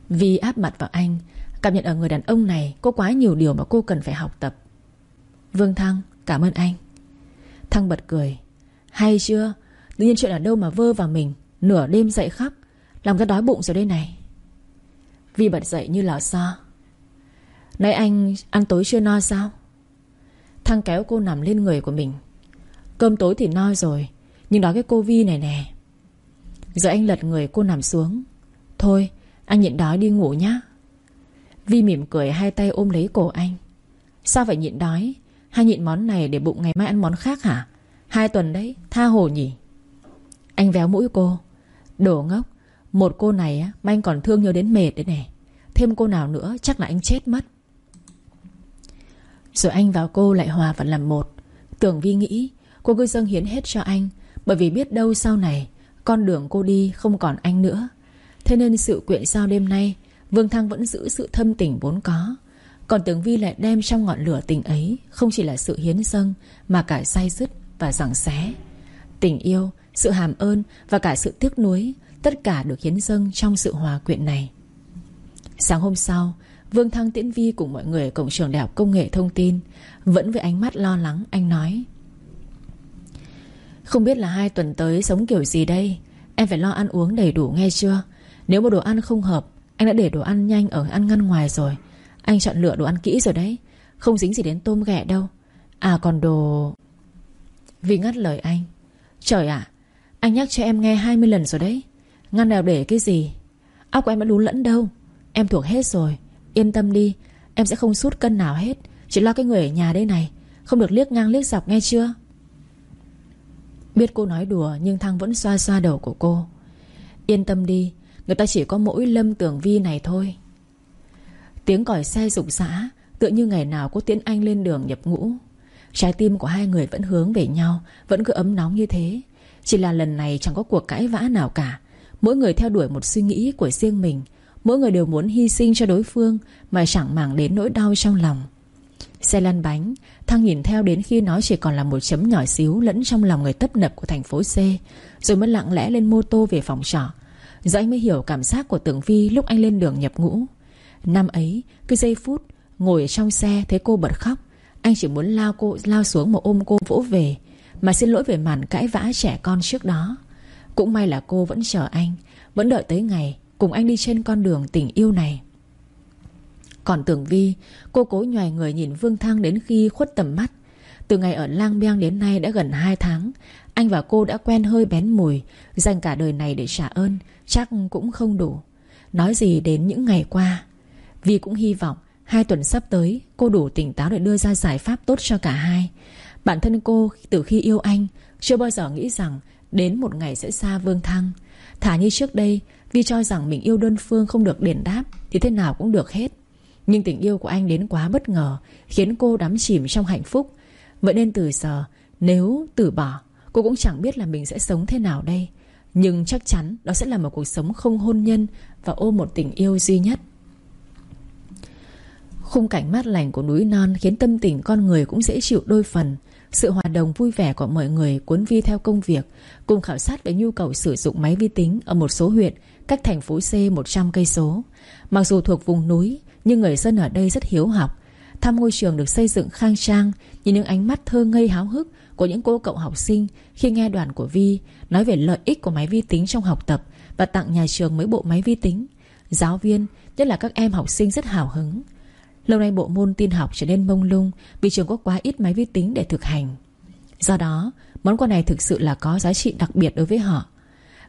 Vì áp mặt vào anh, Cảm nhận ở người đàn ông này Có quá nhiều điều mà cô cần phải học tập. Vương Thăng, cảm ơn anh. Thăng bật cười. Hay chưa? Tự nhiên chuyện ở đâu mà vơ vào mình, Nửa đêm dậy khóc, Làm ra đói bụng rồi đây này. Vi bật dậy như lò xo. Nãy anh, ăn tối chưa no sao? Thăng kéo cô nằm lên người của mình. Cơm tối thì no rồi, Nhưng đó cái cô Vi này nè. Giờ anh lật người cô nằm xuống. Thôi, anh nhịn đói đi ngủ nhá. Vi mỉm cười hai tay ôm lấy cổ anh. Sao phải nhịn đói? Hay nhịn món này để bụng ngày mai ăn món khác hả? Hai tuần đấy, Tha hồ nhỉ? Anh véo mũi cô. Đổ ngốc Một cô này á Mà anh còn thương nhớ đến mệt đấy nè. Thêm cô nào nữa chắc là anh chết mất. Rồi anh và cô lại hòa vào làm một. Tưởng Vi nghĩ Cô cứ dâng hiến hết cho anh Bởi vì biết đâu sau này Con đường cô đi không còn anh nữa. Thế nên sự quyện sao đêm nay Vương Thăng vẫn giữ sự thâm tình vốn có. Còn Tường Vi lại đem trong ngọn lửa tình ấy Không chỉ là sự hiến dâng Mà cả say dứt và giảng xé. Tình yêu, sự hàm ơn Và cả sự tiếc nuối, Tất cả được hiến dâng trong sự hòa quyện này. Sáng hôm sau, Vương Thăng Tiễn Vi cùng mọi người ở cổng trường Đại học Công nghệ Thông tin Vẫn với ánh mắt lo lắng, Anh nói, Không biết là hai tuần tới sống kiểu gì đây? Em phải lo ăn uống đầy đủ nghe chưa? Nếu một đồ ăn không hợp, Anh đã để đồ ăn nhanh ở ăn ngăn ngoài rồi. Anh chọn lựa đồ ăn kỹ rồi đấy, Không dính gì đến tôm ghẹ đâu. À còn đồ Vi ngắt lời anh, Trời ạ anh nhắc cho em nghe 20 lần rồi đấy. Ngăn nào để cái gì? Óc của em đã lún lẫn đâu. Em thuộc hết rồi. Yên tâm đi. Em sẽ không sút cân nào hết. Chỉ lo cái người ở nhà đây này. Không được liếc ngang liếc dọc nghe chưa? Biết cô nói đùa, Nhưng Thăng vẫn xoa xoa đầu của cô. Yên tâm đi. Người ta chỉ có mỗi lâm tưởng vi này thôi. Tiếng còi xe rụng rã, Tựa như ngày nào cô tiễn anh lên đường nhập ngũ. Trái tim của hai người vẫn hướng về nhau, Vẫn cứ ấm nóng như thế. Chỉ là lần này chẳng có cuộc cãi vã nào cả. Mỗi người theo đuổi một suy nghĩ của riêng mình. Mỗi người đều muốn hy sinh cho đối phương Mà chẳng màng đến nỗi đau trong lòng. Xe lăn bánh Thăng nhìn theo đến khi nó chỉ còn là một chấm nhỏ xíu Lẫn trong lòng người tấp nập của thành phố C Rồi mới lặng lẽ lên mô tô về phòng trọ. Giờ anh mới hiểu cảm giác của Tưởng Vi Lúc anh lên đường nhập ngũ. Năm ấy, cái giây phút Ngồi ở trong xe thấy cô bật khóc. Anh chỉ muốn lao cô lao xuống một ôm cô vỗ về. Mà xin lỗi về màn cãi vã trẻ con trước đó. Cũng may là cô vẫn chờ anh, Vẫn đợi tới ngày Cùng anh đi trên con đường tình yêu này. Còn tưởng Vi, Cô cố nhòi người nhìn Vương Thăng đến khi khuất tầm mắt. Từ ngày ở Lang Biang đến nay đã gần 2 tháng, Anh và cô đã quen hơi bén mùi, Dành cả đời này để trả ơn, Chắc cũng không đủ. Nói gì đến những ngày qua, Vi cũng hy vọng Hai tuần sắp tới Cô đủ tỉnh táo để đưa ra giải pháp tốt cho cả hai. Bản thân cô từ khi yêu anh, Chưa bao giờ nghĩ rằng Đến một ngày sẽ xa Vương Thăng. Thả như trước đây Vi cho rằng mình yêu đơn phương không được đền đáp Thì thế nào cũng được hết. Nhưng tình yêu của anh đến quá bất ngờ, Khiến cô đắm chìm trong hạnh phúc. Vậy nên từ giờ, Nếu từ bỏ, Cô cũng chẳng biết là mình sẽ sống thế nào đây. Nhưng chắc chắn đó sẽ là một cuộc sống không hôn nhân Và ôm một tình yêu duy nhất. Khung cảnh mát lành của núi non Khiến tâm tình con người cũng dễ chịu đôi phần sự hòa đồng vui vẻ của mọi người cuốn vi theo công việc cùng khảo sát về nhu cầu sử dụng máy vi tính ở một số huyện cách thành phố C 100 cây số. Mặc dù thuộc vùng núi, nhưng người dân ở đây rất hiếu học. Thăm ngôi trường được xây dựng khang trang, nhìn những ánh mắt thơ ngây háo hức của những cô cậu học sinh khi nghe đoàn của Vi nói về lợi ích của máy vi tính trong học tập và tặng nhà trường mấy bộ máy vi tính. Giáo viên, nhất là các em học sinh rất hào hứng. Lâu nay bộ môn tin học trở nên mông lung vì trường có quá ít máy vi tính để thực hành. Do đó, món quà này thực sự là có giá trị đặc biệt đối với họ.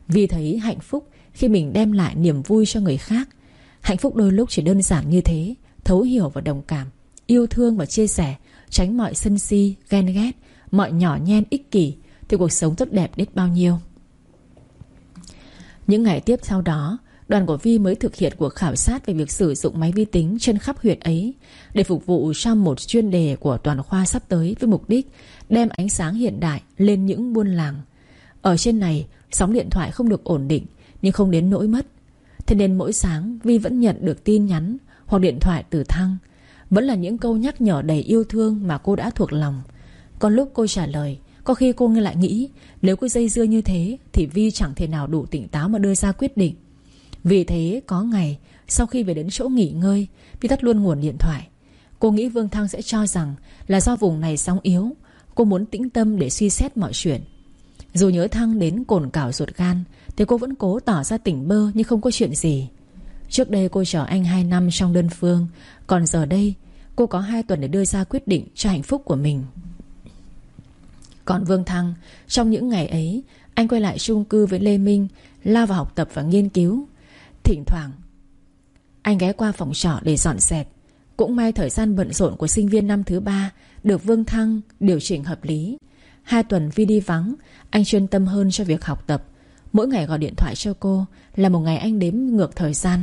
Vì thấy hạnh phúc khi mình đem lại niềm vui cho người khác. Hạnh phúc đôi lúc chỉ đơn giản như thế, thấu hiểu và đồng cảm, yêu thương và chia sẻ, tránh mọi sân si, ghen ghét, mọi nhỏ nhen ích kỷ thì cuộc sống tốt đẹp đến bao nhiêu. Những ngày tiếp sau đó, đoàn của Vi mới thực hiện cuộc khảo sát về việc sử dụng máy vi tính trên khắp huyện ấy để phục vụ cho một chuyên đề của toàn khoa sắp tới với mục đích đem ánh sáng hiện đại lên những buôn làng. Ở trên này, sóng điện thoại không được ổn định nhưng không đến nỗi mất. Thế nên mỗi sáng Vi vẫn nhận được tin nhắn Hoặc điện thoại từ Thăng. Vẫn là những câu nhắc nhở đầy yêu thương Mà cô đã thuộc lòng. Còn lúc cô trả lời Có khi cô nghe lại nghĩ Nếu cứ dây dưa như thế Thì Vi chẳng thể nào đủ tỉnh táo mà đưa ra quyết định. Vì thế, có ngày, Sau khi về đến chỗ nghỉ ngơi Vi tắt luôn nguồn điện thoại. Cô nghĩ Vương Thăng sẽ cho rằng Là do vùng này sóng yếu, Cô muốn tĩnh tâm để suy xét mọi chuyện. Dù nhớ Thăng đến cồn cào ruột gan, Thì cô vẫn cố tỏ ra tỉnh bơ Nhưng không có chuyện gì. Trước đây cô chờ anh 2 năm trong đơn phương, Còn giờ đây, Cô có 2 tuần để đưa ra quyết định cho hạnh phúc của mình. Còn Vương Thăng, Trong những ngày ấy, Anh quay lại chung cư với Lê Minh, Lao vào học tập và nghiên cứu. Thỉnh thoảng. Anh ghé qua phòng trọ để dọn dẹp. Cũng may thời gian bận rộn của sinh viên năm thứ ba Được Vương Thăng điều chỉnh hợp lý. Hai tuần Vi đi vắng Anh chuyên tâm hơn cho việc học tập. Mỗi ngày gọi điện thoại cho cô Là một ngày anh đếm ngược thời gian.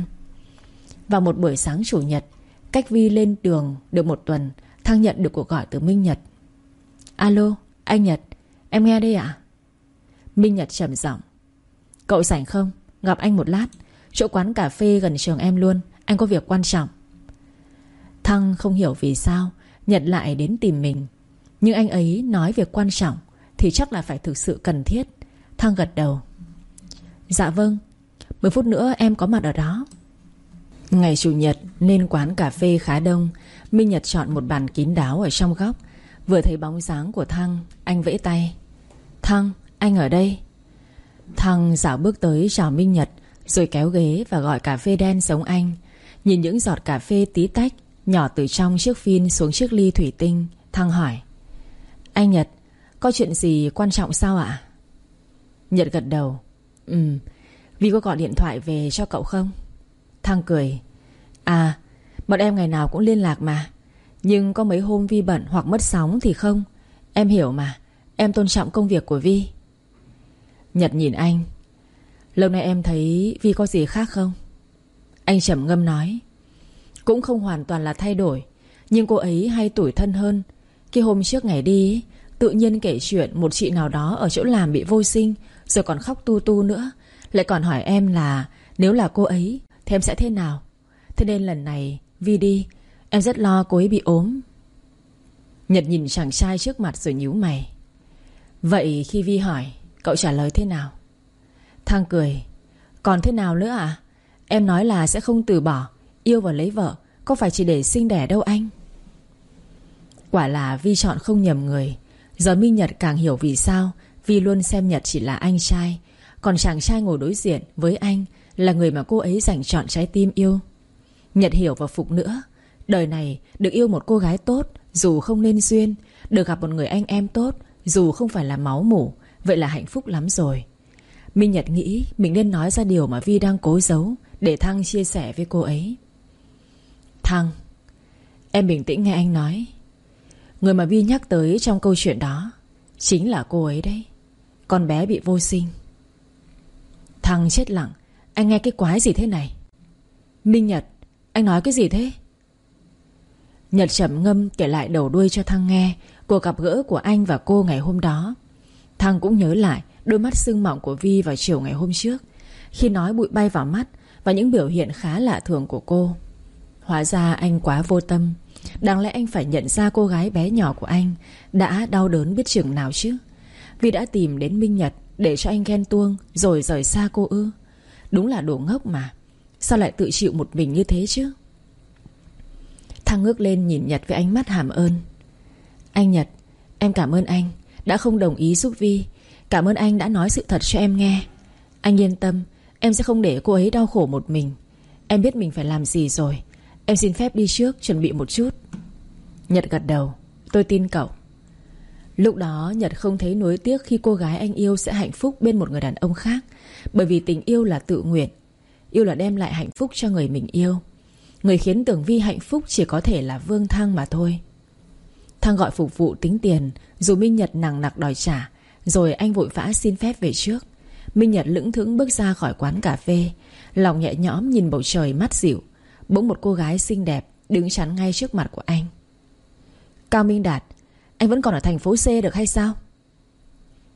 Vào một buổi sáng chủ nhật Cách Vi lên đường được một tuần Thăng nhận được cuộc gọi từ Minh Nhật. Alo, anh Nhật Em nghe đây ạ. Minh Nhật trầm giọng. Cậu rảnh không? Gặp anh một lát. Chỗ quán cà phê gần trường em luôn Anh có việc quan trọng. Thăng không hiểu vì sao Nhật lại đến tìm mình. Nhưng anh ấy nói việc quan trọng Thì chắc là phải thực sự cần thiết. Thăng gật đầu. Dạ vâng 10 phút nữa em có mặt ở đó. Ngày Chủ nhật nên quán cà phê khá đông. Minh Nhật chọn một bàn kín đáo ở trong góc. Vừa thấy bóng dáng của Thăng Anh vẫy tay. Thăng, anh ở đây. Thăng dạo bước tới chào Minh Nhật. Rồi kéo ghế và gọi cà phê đen giống anh. Nhìn những giọt cà phê tí tách, Nhỏ từ trong chiếc phin xuống chiếc ly thủy tinh, Thăng hỏi. Anh Nhật, Có chuyện gì quan trọng sao ạ? Nhật gật đầu. Ừ Vi có gọi điện thoại về cho cậu không? Thăng cười. À Bọn em ngày nào cũng liên lạc mà. Nhưng có mấy hôm Vi bận hoặc mất sóng thì không? Em hiểu mà. Em tôn trọng công việc của Vi. Nhật nhìn anh. Lâu nay em thấy Vi có gì khác không? Anh trầm ngâm nói. Cũng không hoàn toàn là thay đổi, Nhưng cô ấy hay tủi thân hơn. Khi hôm trước ngày đi, Tự nhiên kể chuyện một chị nào đó Ở chỗ làm bị vô sinh, Rồi còn khóc tu tu nữa. Lại còn hỏi em là, Nếu là cô ấy, Thì em sẽ thế nào? Thế nên lần này, Vi đi, Em rất lo cô ấy bị ốm. Nhật nhìn chàng trai trước mặt rồi nhíu mày. Vậy khi Vi hỏi, Cậu trả lời thế nào? Thang cười. Còn thế nào nữa à? Em nói là sẽ không từ bỏ. Yêu và lấy vợ, Có phải chỉ để sinh đẻ đâu anh? Quả là Vi chọn không nhầm người. Giờ Minh Nhật càng hiểu vì sao. Vi luôn xem Nhật chỉ là anh trai. Còn chàng trai ngồi đối diện với anh Là người mà cô ấy dành chọn trái tim yêu. Nhật hiểu và phục nữa. Đời này, được yêu một cô gái tốt, Dù không nên duyên. Được gặp một người anh em tốt, Dù không phải là máu mủ. Vậy là hạnh phúc lắm rồi. Minh Nhật nghĩ mình nên nói ra điều mà Vi đang cố giấu Để Thăng chia sẻ với cô ấy. Thăng, Em bình tĩnh nghe anh nói. Người mà Vi nhắc tới trong câu chuyện đó Chính là cô ấy đấy. Con bé bị vô sinh. Thăng chết lặng. Anh nghe cái quái gì thế này? Minh Nhật, Anh nói cái gì thế? Nhật trầm ngâm kể lại đầu đuôi cho Thăng nghe Cuộc gặp gỡ của anh và cô ngày hôm đó. Thăng cũng nhớ lại Đôi mắt sưng mọng của Vi vào chiều ngày hôm trước. Khi nói bụi bay vào mắt Và những biểu hiện khá lạ thường của cô, Hóa ra anh quá vô tâm. Đáng lẽ anh phải nhận ra cô gái bé nhỏ của anh Đã đau đớn biết chừng nào chứ? Vi đã tìm đến Minh Nhật Để cho anh ghen tuông Rồi rời xa cô ư? Đúng là đồ ngốc mà. Sao lại tự chịu một mình như thế chứ? Thăng ngước lên nhìn Nhật với ánh mắt hàm ơn. Anh Nhật, Em cảm ơn anh Đã không đồng ý giúp Vi Cảm ơn anh đã nói sự thật cho em nghe. Anh yên tâm, Em sẽ không để cô ấy đau khổ một mình. Em biết mình phải làm gì rồi. Em xin phép đi trước, chuẩn bị một chút. Nhật gật đầu. Tôi tin cậu. Lúc đó, Nhật không thấy nuối tiếc khi cô gái anh yêu sẽ hạnh phúc bên một người đàn ông khác, Bởi vì tình yêu là tự nguyện. Yêu là đem lại hạnh phúc cho người mình yêu. Người khiến Tưởng Vi hạnh phúc chỉ có thể là Vương Thăng mà thôi. Thăng gọi phục vụ tính tiền, Dù Minh Nhật nặng nặc đòi trả rồi anh vội vã xin phép về trước. Minh Nhật lững thững bước ra khỏi quán cà phê. Lòng nhẹ nhõm nhìn bầu trời mắt dịu. Bỗng một cô gái xinh đẹp Đứng chắn ngay trước mặt của anh. Cao Minh Đạt, Anh vẫn còn ở thành phố C được hay sao?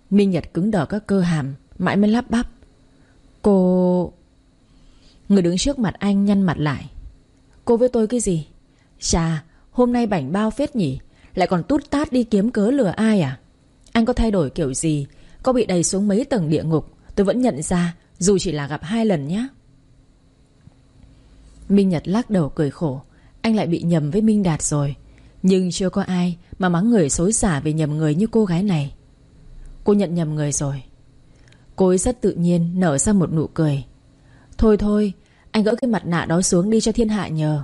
Minh Nhật cứng đờ các cơ hàm, Mãi mới lắp bắp. Cô... Người đứng trước mặt anh nhăn mặt lại. Cô với tôi cái gì? Chà, Hôm nay bảnh bao phết nhỉ? Lại còn tút tát đi kiếm cớ lừa ai à? Anh có thay đổi kiểu gì? Có bị đầy xuống mấy tầng địa ngục? Tôi vẫn nhận ra, Dù chỉ là gặp hai lần nhé. Minh Nhật lắc đầu cười khổ. Anh lại bị nhầm với Minh Đạt rồi. Nhưng chưa có ai Mà mắng người xối xả về nhầm người như cô gái này. Cô nhận nhầm người rồi. Cô ấy rất tự nhiên nở ra một nụ cười. Thôi thôi, Anh gỡ cái mặt nạ đó xuống đi cho thiên hạ nhờ.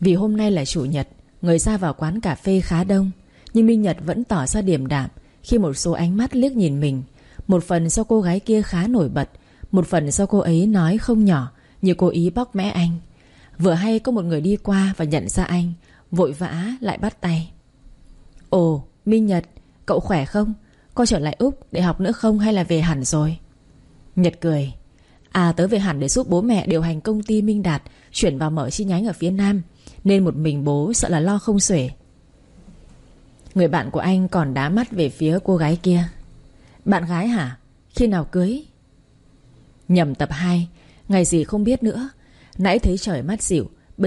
Vì hôm nay là chủ nhật, Người ra vào quán cà phê khá đông. Nhưng Minh Nhật vẫn tỏ ra điềm đạm Khi một số ánh mắt liếc nhìn mình. Một phần do cô gái kia khá nổi bật, Một phần do cô ấy nói không nhỏ Như cô ý bóc mẽ anh. Vừa hay có một người đi qua và nhận ra anh, Vội vã lại bắt tay. Ồ, Minh Nhật, Cậu khỏe không? Có trở lại Úc để học nữa không hay là về hẳn rồi? Nhật cười. À tớ về hẳn để giúp bố mẹ điều hành công ty Minh Đạt Chuyển vào mở chi nhánh ở phía Nam, Nên một mình bố sợ là lo không xuể. Người bạn của anh còn đá mắt về phía cô gái kia Bạn gái hả? Khi nào cưới? Nhầm tập 2 Ngày gì không biết nữa Nãy thấy trời mắt dịu